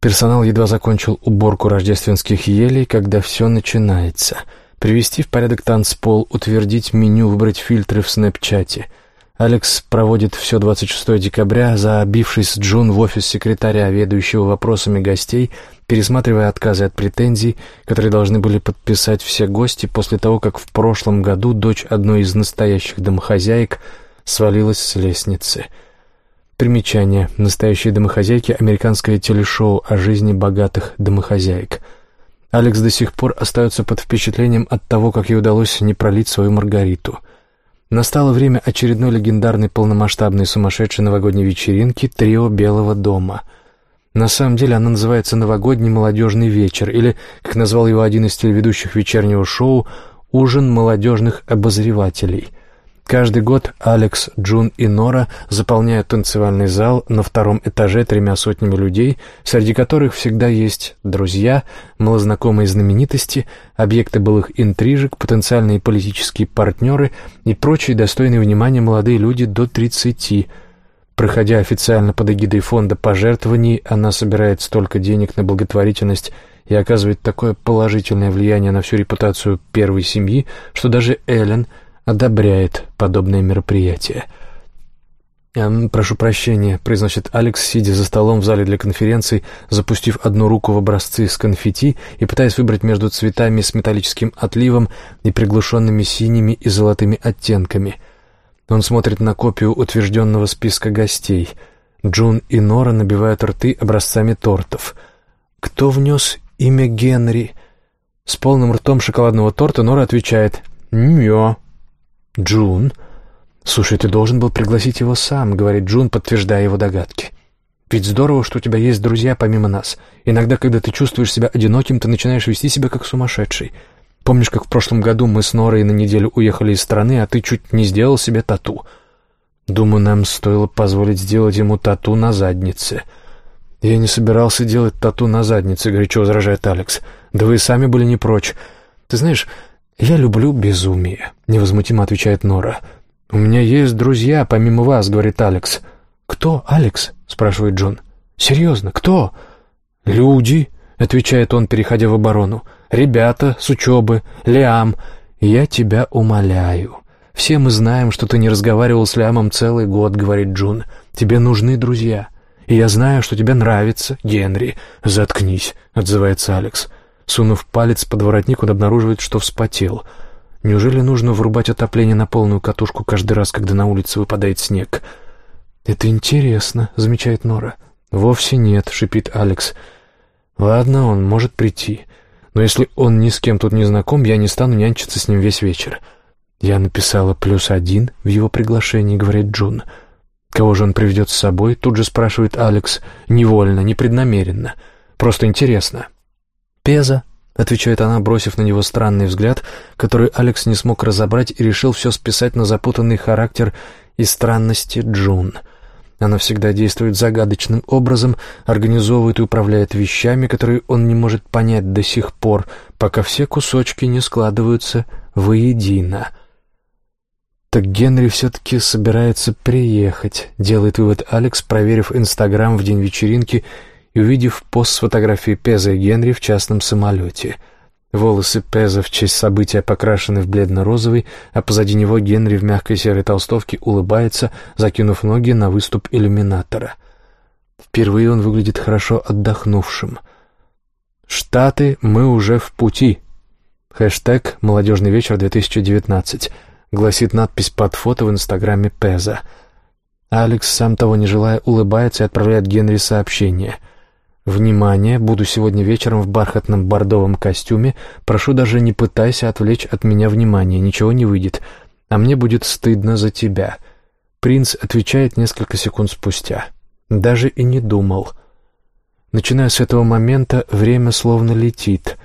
Персонал едва закончил уборку рождественских елей, когда все начинается. Привести в порядок танцпол, утвердить меню, выбрать фильтры в снэпчате — Алекс проводит все 26 декабря, забившись с Джун в офис секретаря, ведущего вопросами гостей, пересматривая отказы от претензий, которые должны были подписать все гости после того, как в прошлом году дочь одной из настоящих домохозяек свалилась с лестницы. Примечание. Настоящие домохозяйки – американское телешоу о жизни богатых домохозяек. Алекс до сих пор остается под впечатлением от того, как ей удалось не пролить свою Маргариту – Настало время очередной легендарной полномасштабной сумасшедшей новогодней вечеринки «Трио Белого дома». На самом деле она называется «Новогодний молодежный вечер» или, как назвал его один из телеведущих вечернего шоу, «Ужин молодежных обозревателей». Каждый год Алекс, Джун и Нора заполняют танцевальный зал на втором этаже тремя сотнями людей, среди которых всегда есть друзья, малознакомые знаменитости, объекты былых интрижек, потенциальные политические партнеры и прочие достойные внимания молодые люди до 30. Проходя официально под эгидой фонда пожертвований, она собирает столько денег на благотворительность и оказывает такое положительное влияние на всю репутацию первой семьи, что даже Эллен – одобряет подобное мероприятие. «Прошу прощения», — произносит Алекс, сидя за столом в зале для конференций, запустив одну руку в образцы с конфетти и пытаясь выбрать между цветами с металлическим отливом и приглушенными синими и золотыми оттенками. Он смотрит на копию утвержденного списка гостей. Джун и Нора набивают рты образцами тортов. «Кто внес имя Генри?» С полным ртом шоколадного торта Нора отвечает «Мё». «Джун?» «Слушай, ты должен был пригласить его сам», — говорит Джун, подтверждая его догадки. «Ведь здорово, что у тебя есть друзья помимо нас. Иногда, когда ты чувствуешь себя одиноким, ты начинаешь вести себя как сумасшедший. Помнишь, как в прошлом году мы с Норой на неделю уехали из страны, а ты чуть не сделал себе тату? Думаю, нам стоило позволить сделать ему тату на заднице». «Я не собирался делать тату на заднице», — горячо возражает Алекс. «Да вы сами были не прочь. Ты знаешь, «Я люблю безумие», — невозмутимо отвечает Нора. «У меня есть друзья, помимо вас», — говорит Алекс. «Кто, Алекс?» — спрашивает Джон. «Серьезно, кто?» «Люди», — отвечает он, переходя в оборону. «Ребята с учебы, Лиам. Я тебя умоляю. Все мы знаем, что ты не разговаривал с Лиамом целый год», — говорит Джун. «Тебе нужны друзья. И я знаю, что тебе нравится Генри». «Заткнись», — отзывается Алекс. Сунув палец под воротник, он обнаруживает, что вспотел. Неужели нужно врубать отопление на полную катушку каждый раз, когда на улице выпадает снег? «Это интересно», — замечает Нора. «Вовсе нет», — шипит Алекс. «Ладно, он может прийти. Но если он ни с кем тут не знаком, я не стану нянчиться с ним весь вечер». «Я написала плюс один в его приглашении», — говорит Джун. «Кого же он приведет с собой?» — тут же спрашивает Алекс. «Невольно, непреднамеренно. Просто интересно». «Пеза», — отвечает она, бросив на него странный взгляд, который Алекс не смог разобрать и решил все списать на запутанный характер и странности Джун. Она всегда действует загадочным образом, организовывает и управляет вещами, которые он не может понять до сих пор, пока все кусочки не складываются воедино. «Так Генри все-таки собирается приехать», — делает вывод Алекс, проверив Инстаграм в день вечеринки — и увидев пост с фотографией Пеза и Генри в частном самолете. Волосы Пеза в честь события покрашены в бледно-розовый, а позади него Генри в мягкой серой толстовке улыбается, закинув ноги на выступ иллюминатора. Впервые он выглядит хорошо отдохнувшим. «Штаты, мы уже в пути!» Хэштег «Молодежный вечер 2019» гласит надпись под фото в инстаграме Пеза. Алекс, сам того не желая, улыбается и отправляет Генри сообщение — «Внимание! Буду сегодня вечером в бархатном бордовом костюме. Прошу, даже не пытайся отвлечь от меня внимание, ничего не выйдет. А мне будет стыдно за тебя». Принц отвечает несколько секунд спустя. «Даже и не думал». Начиная с этого момента, время словно летит.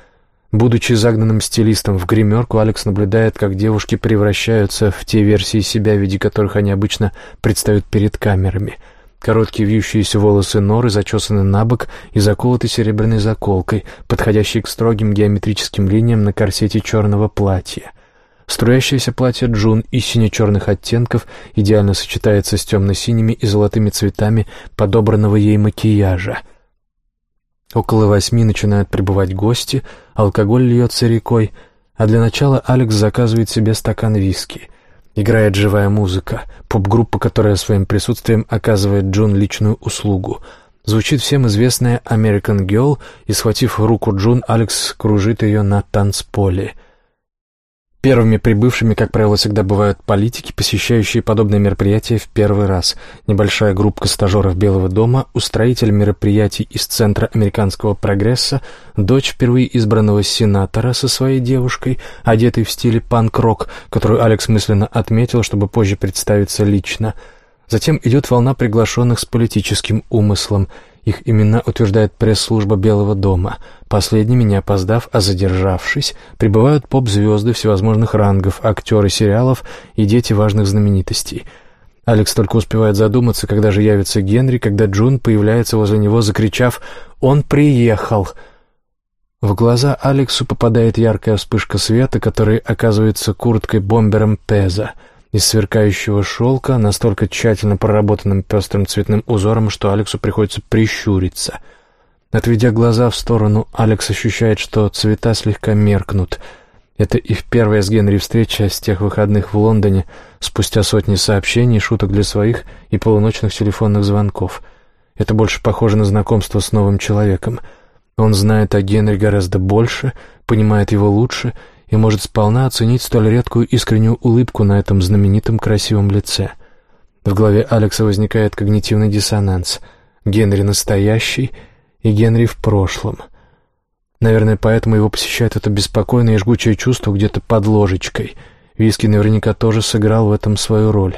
Будучи загнанным стилистом в гримерку, Алекс наблюдает, как девушки превращаются в те версии себя, в виде которых они обычно предстают перед камерами — Короткие вьющиеся волосы норы зачесаны на бок и заколоты серебряной заколкой, подходящей к строгим геометрическим линиям на корсете черного платья. Струящееся платье Джун из сине-черных оттенков идеально сочетается с темно-синими и золотыми цветами подобранного ей макияжа. Около восьми начинают прибывать гости, алкоголь льется рекой, а для начала Алекс заказывает себе стакан виски — Играет живая музыка, поп-группа, которая своим присутствием оказывает Джун личную услугу. Звучит всем известная «American Girl», и, схватив руку Джун, Алекс кружит ее на танцполе — Первыми прибывшими, как правило, всегда бывают политики, посещающие подобные мероприятия в первый раз. Небольшая группа стажеров Белого дома, устроитель мероприятий из Центра американского прогресса, дочь впервые избранного сенатора со своей девушкой, одетой в стиле панк-рок, которую Алекс мысленно отметил, чтобы позже представиться лично. Затем идет волна приглашенных с политическим умыслом. Их имена утверждает пресс-служба Белого дома. Последними, не опоздав, а задержавшись, прибывают поп-звезды всевозможных рангов, актеры сериалов и дети важных знаменитостей. Алекс только успевает задуматься, когда же явится Генри, когда Джун появляется возле него, закричав «Он приехал!». В глаза Алексу попадает яркая вспышка света, которая оказывается курткой-бомбером Пеза — из сверкающего шелка, настолько тщательно проработанным пестрым цветным узором, что Алексу приходится прищуриться. Отведя глаза в сторону, Алекс ощущает, что цвета слегка меркнут. Это их первая с Генри встреча с тех выходных в Лондоне, спустя сотни сообщений, шуток для своих и полуночных телефонных звонков. Это больше похоже на знакомство с новым человеком. Он знает о Генри гораздо больше, понимает его лучше — и может сполна оценить столь редкую искреннюю улыбку на этом знаменитом красивом лице. В голове Алекса возникает когнитивный диссонанс. Генри настоящий и Генри в прошлом. Наверное, поэтому его посещает это беспокойное и жгучее чувство где-то под ложечкой. Виски наверняка тоже сыграл в этом свою роль.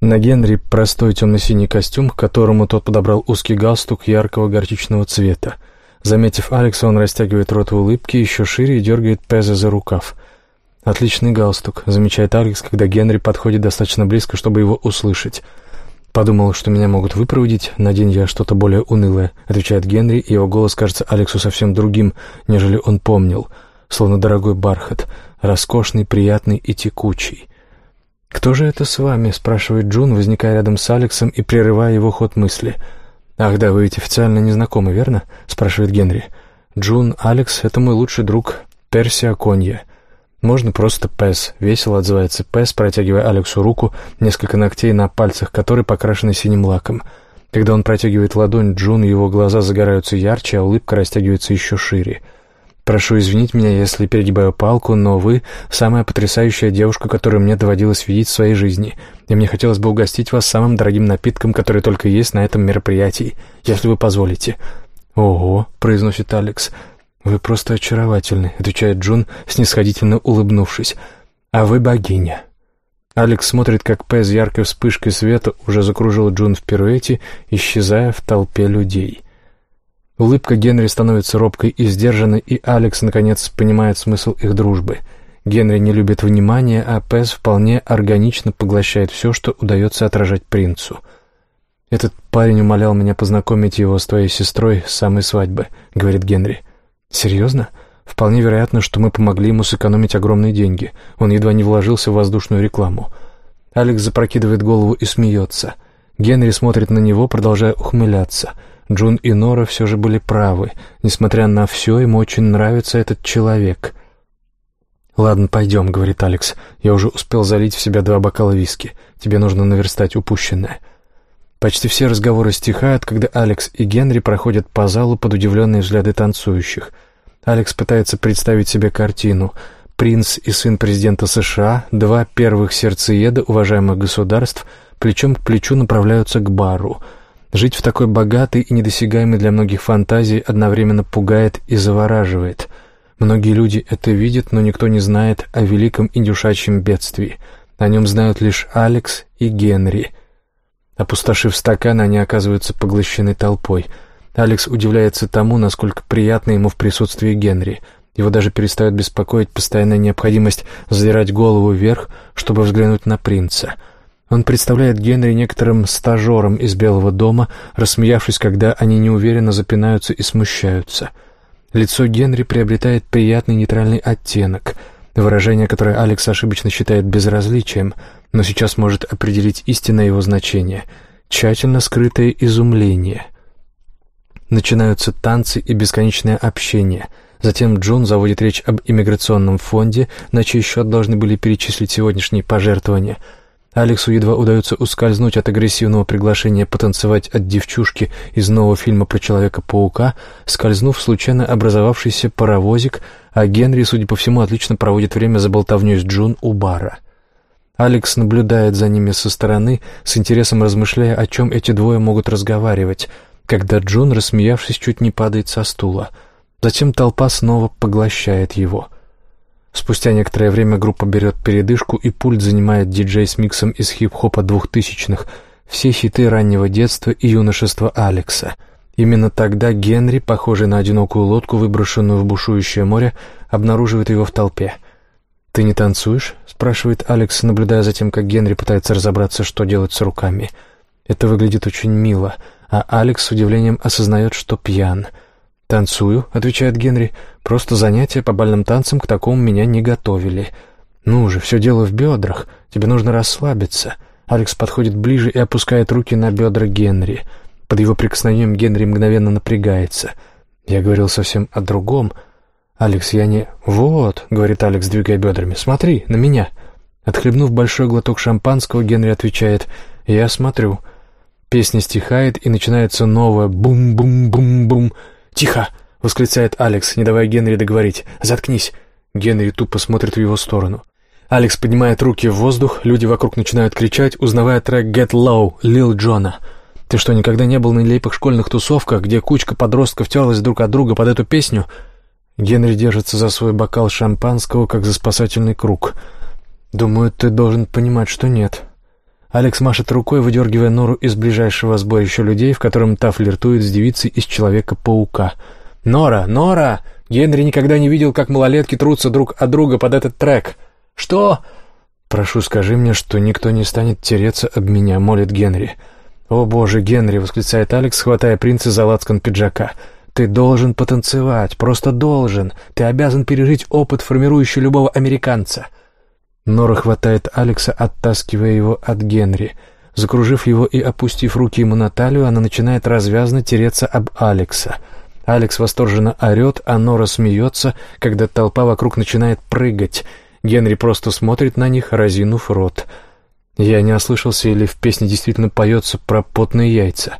На Генри простой темно-синий костюм, к которому тот подобрал узкий галстук яркого горчичного цвета — Заметив Алекса, он растягивает рот в улыбке еще шире и дергает Пеза за рукав. «Отличный галстук», — замечает Алекс, когда Генри подходит достаточно близко, чтобы его услышать. «Подумал, что меня могут выпроводить, надень я что-то более унылое», — отвечает Генри, и его голос кажется Алексу совсем другим, нежели он помнил, словно дорогой бархат, роскошный, приятный и текучий. «Кто же это с вами?» — спрашивает Джун, возникая рядом с Алексом и прерывая его ход мысли — «Ах да, вы ведь официально не знакомы, верно?» — спрашивает Генри. «Джун, Алекс — это мой лучший друг, Перси Аконья. Можно просто Пэс», — весело отзывается Пэс, протягивая Алексу руку, несколько ногтей на пальцах которой покрашены синим лаком. Когда он протягивает ладонь, Джун, его глаза загораются ярче, а улыбка растягивается еще шире. «Прошу извинить меня, если перегибаю палку, но вы — самая потрясающая девушка, которую мне доводилось видеть в своей жизни, и мне хотелось бы угостить вас самым дорогим напитком, который только есть на этом мероприятии, если вы позволите». «Ого», — произносит Алекс, — «вы просто очаровательны», — отвечает Джун, снисходительно улыбнувшись. «А вы богиня». Алекс смотрит, как П с яркой вспышкой света уже закружил Джун в пируэте, исчезая в толпе людей. Улыбка Генри становится робкой и сдержанной, и Алекс, наконец, понимает смысл их дружбы. Генри не любит внимания, а Пэс вполне органично поглощает все, что удается отражать принцу. «Этот парень умолял меня познакомить его с твоей сестрой с самой свадьбы», — говорит Генри. «Серьезно? Вполне вероятно, что мы помогли ему сэкономить огромные деньги. Он едва не вложился в воздушную рекламу». Алекс запрокидывает голову и смеется. Генри смотрит на него, продолжая ухмыляться — Джун и Нора все же были правы. Несмотря на все, ему очень нравится этот человек. «Ладно, пойдем», — говорит Алекс. «Я уже успел залить в себя два бокала виски. Тебе нужно наверстать упущенное». Почти все разговоры стихают, когда Алекс и Генри проходят по залу под удивленные взгляды танцующих. Алекс пытается представить себе картину. Принц и сын президента США, два первых сердцееда уважаемых государств, плечом к плечу направляются к бару — Жить в такой богатой и недосягаемой для многих фантазии одновременно пугает и завораживает. Многие люди это видят, но никто не знает о великом индюшачьем бедствии. О нем знают лишь Алекс и Генри. Опустошив стакан, они оказываются поглощены толпой. Алекс удивляется тому, насколько приятно ему в присутствии Генри. Его даже перестает беспокоить постоянная необходимость задирать голову вверх, чтобы взглянуть на принца — он представляет Генри некоторым стажером из Белого дома, рассмеявшись, когда они неуверенно запинаются и смущаются. Лицо Генри приобретает приятный нейтральный оттенок, выражение, которое Алекс ошибочно считает безразличием, но сейчас может определить истинное его значение — тщательно скрытое изумление. Начинаются танцы и бесконечное общение — Затем Джон заводит речь об иммиграционном фонде, на чей счет должны были перечислить сегодняшние пожертвования — Алексу едва удается ускользнуть от агрессивного приглашения потанцевать от девчушки из нового фильма про Человека-паука, скользнув в случайно образовавшийся паровозик, а Генри, судя по всему, отлично проводит время за болтовней с Джун у бара. Алекс наблюдает за ними со стороны, с интересом размышляя, о чем эти двое могут разговаривать, когда Джун, рассмеявшись, чуть не падает со стула. Затем толпа снова поглощает его — Спустя некоторое время группа берет передышку, и пульт занимает диджей с миксом из хип-хопа двухтысячных, все хиты раннего детства и юношества Алекса. Именно тогда Генри, похожий на одинокую лодку, выброшенную в бушующее море, обнаруживает его в толпе. «Ты не танцуешь?» — спрашивает Алекс, наблюдая за тем, как Генри пытается разобраться, что делать с руками. Это выглядит очень мило, а Алекс с удивлением осознает, что пьян. «Танцую», — отвечает Генри, — «просто занятия по бальным танцам к такому меня не готовили». «Ну же, все дело в бедрах, тебе нужно расслабиться». Алекс подходит ближе и опускает руки на бедра Генри — под его прикосновением Генри мгновенно напрягается. Я говорил совсем о другом. «Алекс, я не...» «Вот», — говорит Алекс, двигая бедрами, — «смотри, на меня». Отхлебнув большой глоток шампанского, Генри отвечает «Я смотрю». Песня стихает, и начинается новая «бум-бум-бум-бум». «Тихо!» — восклицает Алекс, не давая Генри договорить. «Заткнись!» Генри тупо смотрит в его сторону. Алекс поднимает руки в воздух, люди вокруг начинают кричать, узнавая трек «Get Low» Лил Джона. Ты что, никогда не был на нелепых школьных тусовках, где кучка подростков терлась друг от друга под эту песню? Генри держится за свой бокал шампанского, как за спасательный круг. Думаю, ты должен понимать, что нет. Алекс машет рукой, выдергивая нору из ближайшего сборища людей, в котором та флиртует с девицей из Человека-паука. «Нора! Нора!» Генри никогда не видел, как малолетки трутся друг от друга под этот трек. «Что?» «Прошу, скажи мне, что никто не станет тереться об меня», — молит Генри. «О боже, Генри!» — восклицает Алекс, хватая принца за лацкан пиджака. «Ты должен потанцевать, просто должен. Ты обязан пережить опыт, формирующий любого американца». Нора хватает Алекса, оттаскивая его от Генри. Закружив его и опустив руки ему на талию, она начинает развязно тереться об Алекса. Алекс восторженно орет, а Нора смеется, когда толпа вокруг начинает прыгать. Генри просто смотрит на них, разинув рот — я не ослышался, или в песне действительно поется про потные яйца.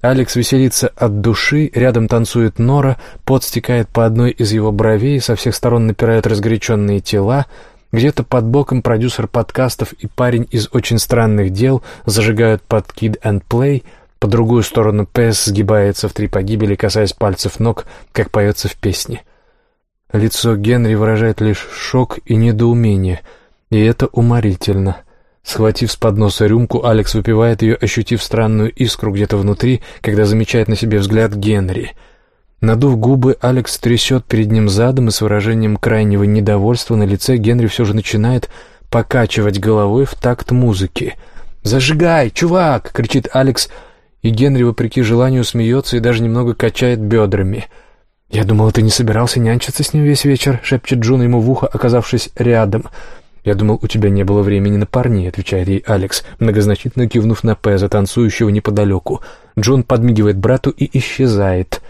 Алекс веселится от души, рядом танцует Нора, пот стекает по одной из его бровей, со всех сторон напирают разгоряченные тела. Где-то под боком продюсер подкастов и парень из «Очень странных дел» зажигают под «Kid and Play», по другую сторону Пэс сгибается в три погибели, касаясь пальцев ног, как поется в песне. Лицо Генри выражает лишь шок и недоумение, и это уморительно — Схватив с подноса рюмку, Алекс выпивает ее, ощутив странную искру где-то внутри, когда замечает на себе взгляд Генри. Надув губы, Алекс трясет перед ним задом, и с выражением крайнего недовольства на лице Генри все же начинает покачивать головой в такт музыки. «Зажигай, чувак!» — кричит Алекс, и Генри, вопреки желанию, смеется и даже немного качает бедрами. «Я думал, ты не собирался нянчиться с ним весь вечер», — шепчет Джун ему в ухо, оказавшись рядом — «Я думал, у тебя не было времени на парней», — отвечает ей Алекс, многозначительно кивнув на Пэза, танцующего неподалеку. Джон подмигивает брату и исчезает.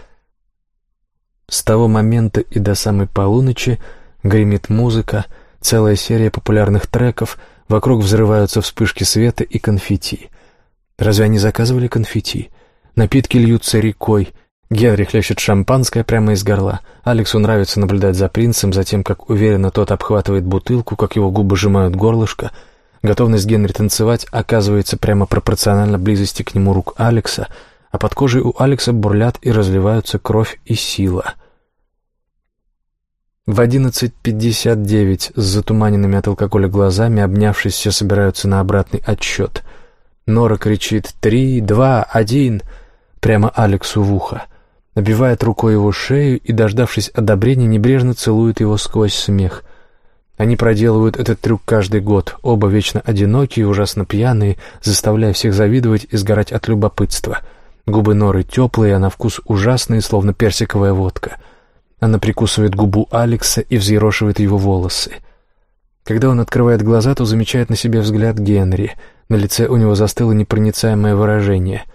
С того момента и до самой полуночи гремит музыка, целая серия популярных треков, вокруг взрываются вспышки света и конфетти. Разве они заказывали конфетти? Напитки льются рекой, Генри хлещет шампанское прямо из горла. Алексу нравится наблюдать за принцем, за тем, как уверенно тот обхватывает бутылку, как его губы сжимают горлышко. Готовность Генри танцевать оказывается прямо пропорционально близости к нему рук Алекса, а под кожей у Алекса бурлят и разливаются кровь и сила. В 11.59 с затуманенными от алкоголя глазами, обнявшись, все собираются на обратный отсчет. Нора кричит «Три, два, один!» прямо Алексу в ухо обивает рукой его шею и, дождавшись одобрения, небрежно целует его сквозь смех. Они проделывают этот трюк каждый год, оба вечно одинокие, ужасно пьяные, заставляя всех завидовать и сгорать от любопытства. Губы Норы теплые, а на вкус ужасные, словно персиковая водка. Она прикусывает губу Алекса и взъерошивает его волосы. Когда он открывает глаза, то замечает на себе взгляд Генри. На лице у него застыло непроницаемое выражение —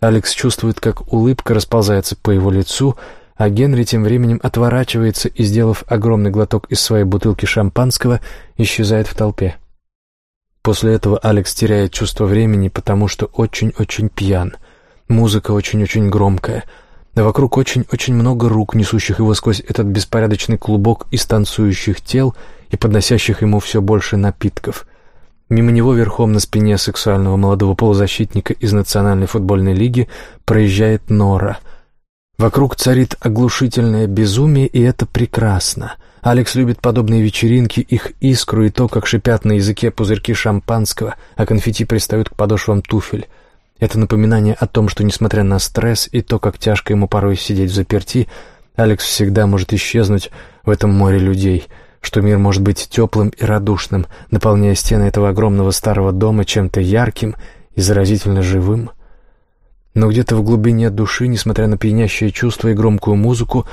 Алекс чувствует, как улыбка расползается по его лицу, а Генри тем временем отворачивается и, сделав огромный глоток из своей бутылки шампанского, исчезает в толпе. После этого Алекс теряет чувство времени, потому что очень-очень пьян. Музыка очень-очень громкая. А вокруг очень-очень много рук, несущих его сквозь этот беспорядочный клубок из танцующих тел и подносящих ему все больше напитков — Мимо него верхом на спине сексуального молодого полузащитника из Национальной футбольной лиги проезжает Нора. Вокруг царит оглушительное безумие, и это прекрасно. Алекс любит подобные вечеринки, их искру и то, как шипят на языке пузырьки шампанского, а конфетти пристают к подошвам туфель. Это напоминание о том, что, несмотря на стресс и то, как тяжко ему порой сидеть в заперти, Алекс всегда может исчезнуть в этом море людей, что мир может быть теплым и радушным, наполняя стены этого огромного старого дома чем-то ярким и заразительно живым. Но где-то в глубине души, несмотря на пьянящее чувство и громкую музыку,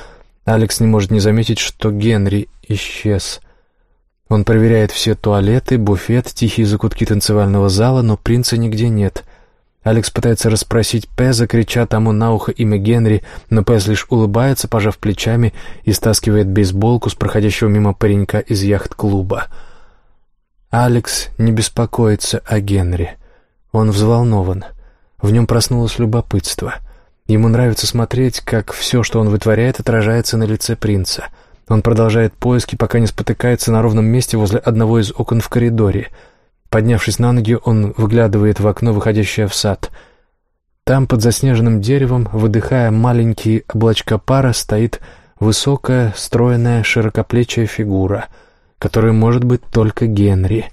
Алекс не может не заметить, что Генри исчез. Он проверяет все туалеты, буфет, тихие закутки танцевального зала, но принца нигде нет — Алекс пытается расспросить Пеза, крича тому на ухо имя Генри, но Пез лишь улыбается, пожав плечами, и стаскивает бейсболку с проходящего мимо паренька из яхт-клуба. Алекс не беспокоится о Генри. Он взволнован. В нем проснулось любопытство. Ему нравится смотреть, как все, что он вытворяет, отражается на лице принца. Он продолжает поиски, пока не спотыкается на ровном месте возле одного из окон в коридоре — Поднявшись на ноги, он выглядывает в окно, выходящее в сад. Там, под заснеженным деревом, выдыхая маленькие облачка пара, стоит высокая, стройная, широкоплечая фигура, которая может быть только Генри.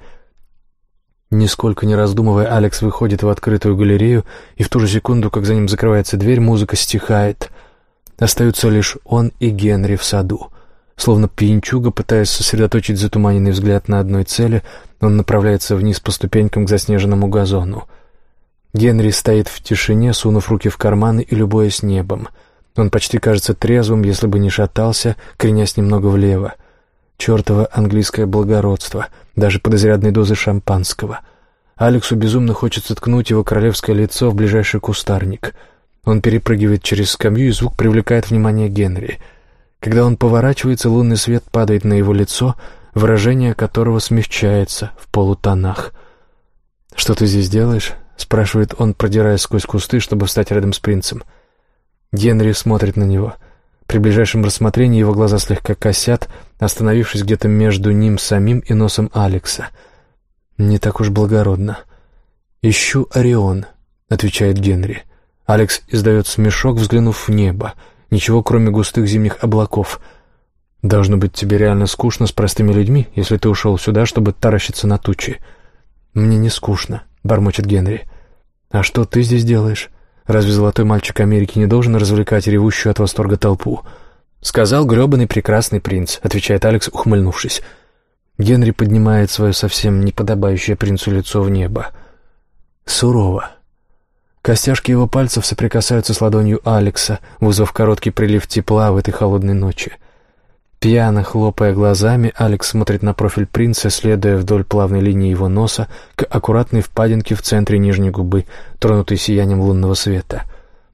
Нисколько не раздумывая, Алекс выходит в открытую галерею, и в ту же секунду, как за ним закрывается дверь, музыка стихает. Остаются лишь он и Генри в саду. Словно пьянчуга, пытаясь сосредоточить затуманенный взгляд на одной цели, он направляется вниз по ступенькам к заснеженному газону. Генри стоит в тишине, сунув руки в карманы и любуясь небом. Он почти кажется трезвым, если бы не шатался, кренясь немного влево. Чертово английское благородство, даже под дозой шампанского. Алексу безумно хочется ткнуть его королевское лицо в ближайший кустарник. Он перепрыгивает через скамью, и звук привлекает внимание Генри — когда он поворачивается, лунный свет падает на его лицо, выражение которого смягчается в полутонах. «Что ты здесь делаешь?» — спрашивает он, продираясь сквозь кусты, чтобы встать рядом с принцем. Генри смотрит на него. При ближайшем рассмотрении его глаза слегка косят, остановившись где-то между ним самим и носом Алекса. «Не так уж благородно». «Ищу Орион», — отвечает Генри. Алекс издает смешок, взглянув в небо — Ничего, кроме густых зимних облаков. Должно быть тебе реально скучно с простыми людьми, если ты ушел сюда, чтобы таращиться на тучи. Мне не скучно, бормочет Генри. А что ты здесь делаешь? Разве золотой мальчик Америки не должен развлекать ревущую от восторга толпу? Сказал гребаный прекрасный принц, отвечает Алекс, ухмыльнувшись. Генри поднимает свое совсем неподобающее принцу лицо в небо. Сурово. Костяшки его пальцев соприкасаются с ладонью Алекса, вызвав короткий прилив тепла в этой холодной ночи. Пьяно хлопая глазами, Алекс смотрит на профиль принца, следуя вдоль плавной линии его носа к аккуратной впадинке в центре нижней губы, тронутой сиянием лунного света.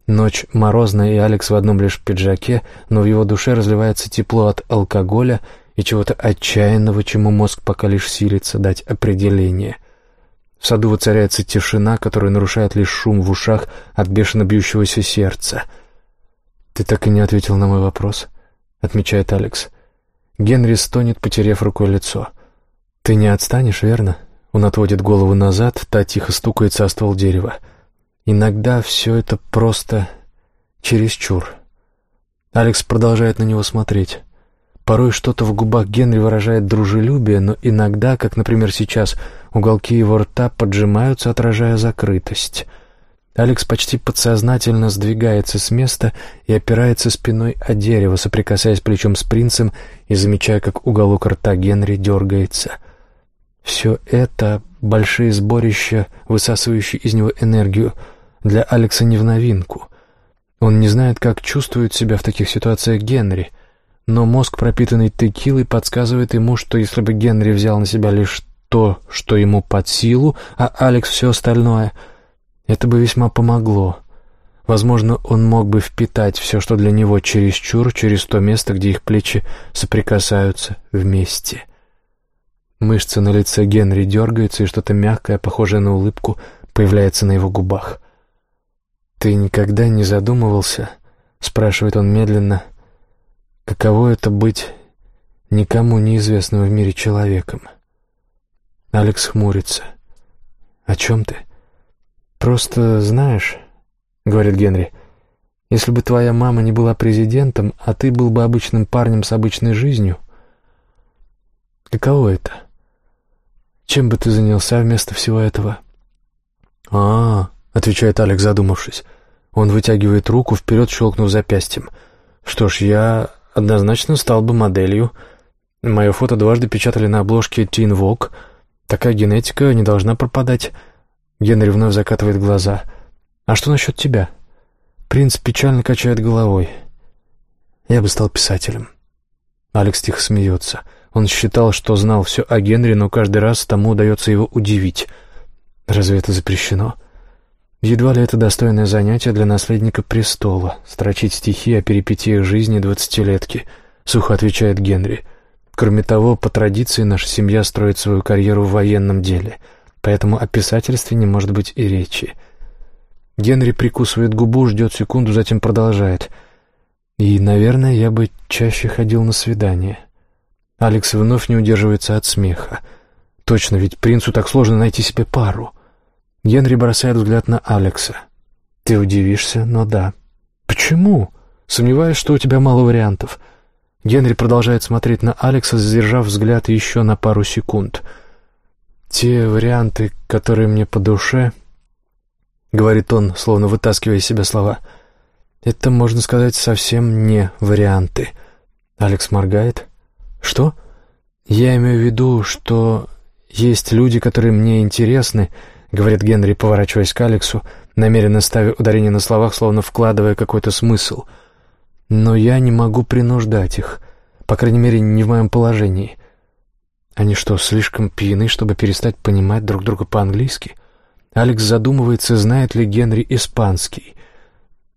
Ночь морозная, и Алекс в одном лишь пиджаке, но в его душе разливается тепло от алкоголя и чего-то отчаянного, чему мозг пока лишь силится дать определение — в саду воцаряется тишина, которая нарушает лишь шум в ушах от бешено бьющегося сердца. «Ты так и не ответил на мой вопрос», — отмечает Алекс. Генри стонет, потеряв рукой лицо. «Ты не отстанешь, верно?» Он отводит голову назад, та тихо стукается о ствол дерева. «Иногда все это просто чересчур». Алекс продолжает на него смотреть. Порой что-то в губах Генри выражает дружелюбие, но иногда, как, например, сейчас, уголки его рта поджимаются, отражая закрытость. Алекс почти подсознательно сдвигается с места и опирается спиной о дерево, соприкасаясь плечом с принцем и замечая, как уголок рта Генри дергается. Все это — большие сборища, высасывающие из него энергию, для Алекса не в новинку. Он не знает, как чувствует себя в таких ситуациях Генри — но мозг, пропитанный текилой, подсказывает ему, что если бы Генри взял на себя лишь то, что ему под силу, а Алекс все остальное, это бы весьма помогло. Возможно, он мог бы впитать все, что для него чересчур, через то место, где их плечи соприкасаются вместе. Мышцы на лице Генри дергаются, и что-то мягкое, похожее на улыбку, появляется на его губах. «Ты никогда не задумывался?» — спрашивает он медленно — Каково это быть никому неизвестным в мире человеком? Алекс хмурится. «О чем ты?» «Просто знаешь», — говорит Генри, — «если бы твоя мама не была президентом, а ты был бы обычным парнем с обычной жизнью, каково это? Чем бы ты занялся вместо всего этого?» «А, -а, -а отвечает Алекс, задумавшись. Он вытягивает руку вперед, щелкнув запястьем. «Что ж, я однозначно стал бы моделью. Мое фото дважды печатали на обложке Teen Vogue. Такая генетика не должна пропадать». Генри вновь закатывает глаза. «А что насчет тебя?» Принц печально качает головой. «Я бы стал писателем». Алекс тихо смеется. Он считал, что знал все о Генри, но каждый раз тому удается его удивить. Разве это запрещено? Едва ли это достойное занятие для наследника престола — строчить стихи о перипетиях жизни двадцатилетки, — сухо отвечает Генри. Кроме того, по традиции наша семья строит свою карьеру в военном деле, поэтому о писательстве не может быть и речи. Генри прикусывает губу, ждет секунду, затем продолжает. «И, наверное, я бы чаще ходил на свидание». Алекс вновь не удерживается от смеха. «Точно, ведь принцу так сложно найти себе пару». Генри бросает взгляд на Алекса. «Ты удивишься, но да». «Почему?» «Сомневаюсь, что у тебя мало вариантов». Генри продолжает смотреть на Алекса, задержав взгляд еще на пару секунд. «Те варианты, которые мне по душе...» — говорит он, словно вытаскивая из себя слова. «Это, можно сказать, совсем не варианты». Алекс моргает. «Что?» «Я имею в виду, что есть люди, которые мне интересны», — говорит Генри, поворачиваясь к Алексу, намеренно ставя ударение на словах, словно вкладывая какой-то смысл. «Но я не могу принуждать их, по крайней мере, не в моем положении». Они что, слишком пьяны, чтобы перестать понимать друг друга по-английски?» Алекс задумывается, знает ли Генри испанский.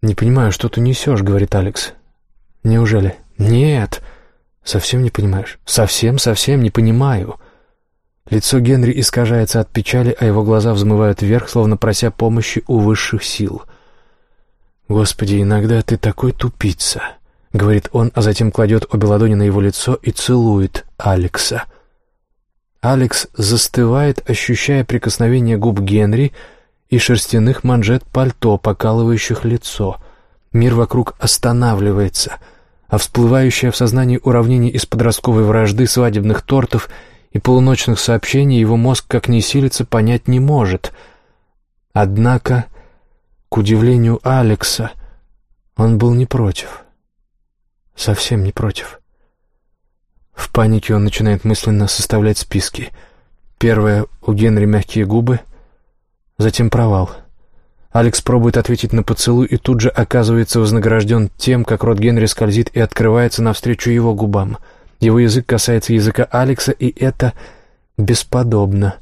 «Не понимаю, что ты несешь», — говорит Алекс. «Неужели?» «Нет». «Совсем не понимаешь?» «Совсем-совсем не понимаю». Лицо Генри искажается от печали, а его глаза взмывают вверх, словно прося помощи у высших сил. «Господи, иногда ты такой тупица», — говорит он, а затем кладет обе ладони на его лицо и целует Алекса. Алекс застывает, ощущая прикосновение губ Генри и шерстяных манжет пальто, покалывающих лицо. Мир вокруг останавливается, а всплывающее в сознании уравнение из подростковой вражды, свадебных тортов и полуночных сообщений его мозг как не силится понять не может. Однако, к удивлению Алекса, он был не против. Совсем не против. В панике он начинает мысленно составлять списки. Первое — у Генри мягкие губы, затем провал. Алекс пробует ответить на поцелуй и тут же оказывается вознагражден тем, как рот Генри скользит и открывается навстречу его губам. Его язык касается языка Алекса, и это бесподобно.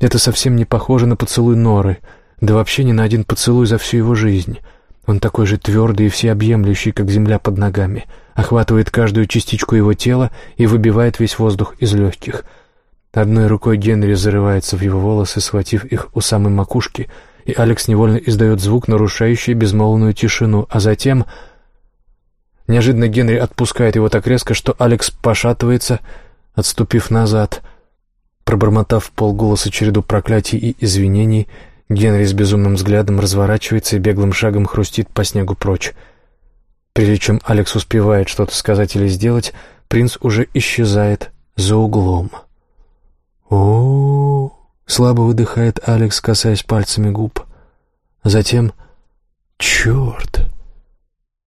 Это совсем не похоже на поцелуй Норы, да вообще ни на один поцелуй за всю его жизнь. Он такой же твердый и всеобъемлющий, как земля под ногами — охватывает каждую частичку его тела и выбивает весь воздух из легких. Одной рукой Генри зарывается в его волосы, схватив их у самой макушки, и Алекс невольно издает звук, нарушающий безмолвную тишину, а затем... Неожиданно Генри отпускает его так резко, что Алекс пошатывается, отступив назад. Пробормотав полголоса череду проклятий и извинений, Генри с безумным взглядом разворачивается и беглым шагом хрустит по снегу прочь. Прежде чем Алекс успевает что-то сказать или сделать, принц уже исчезает за углом. о, слабо выдыхает Алекс, касаясь пальцами губ. Затем «Черт!»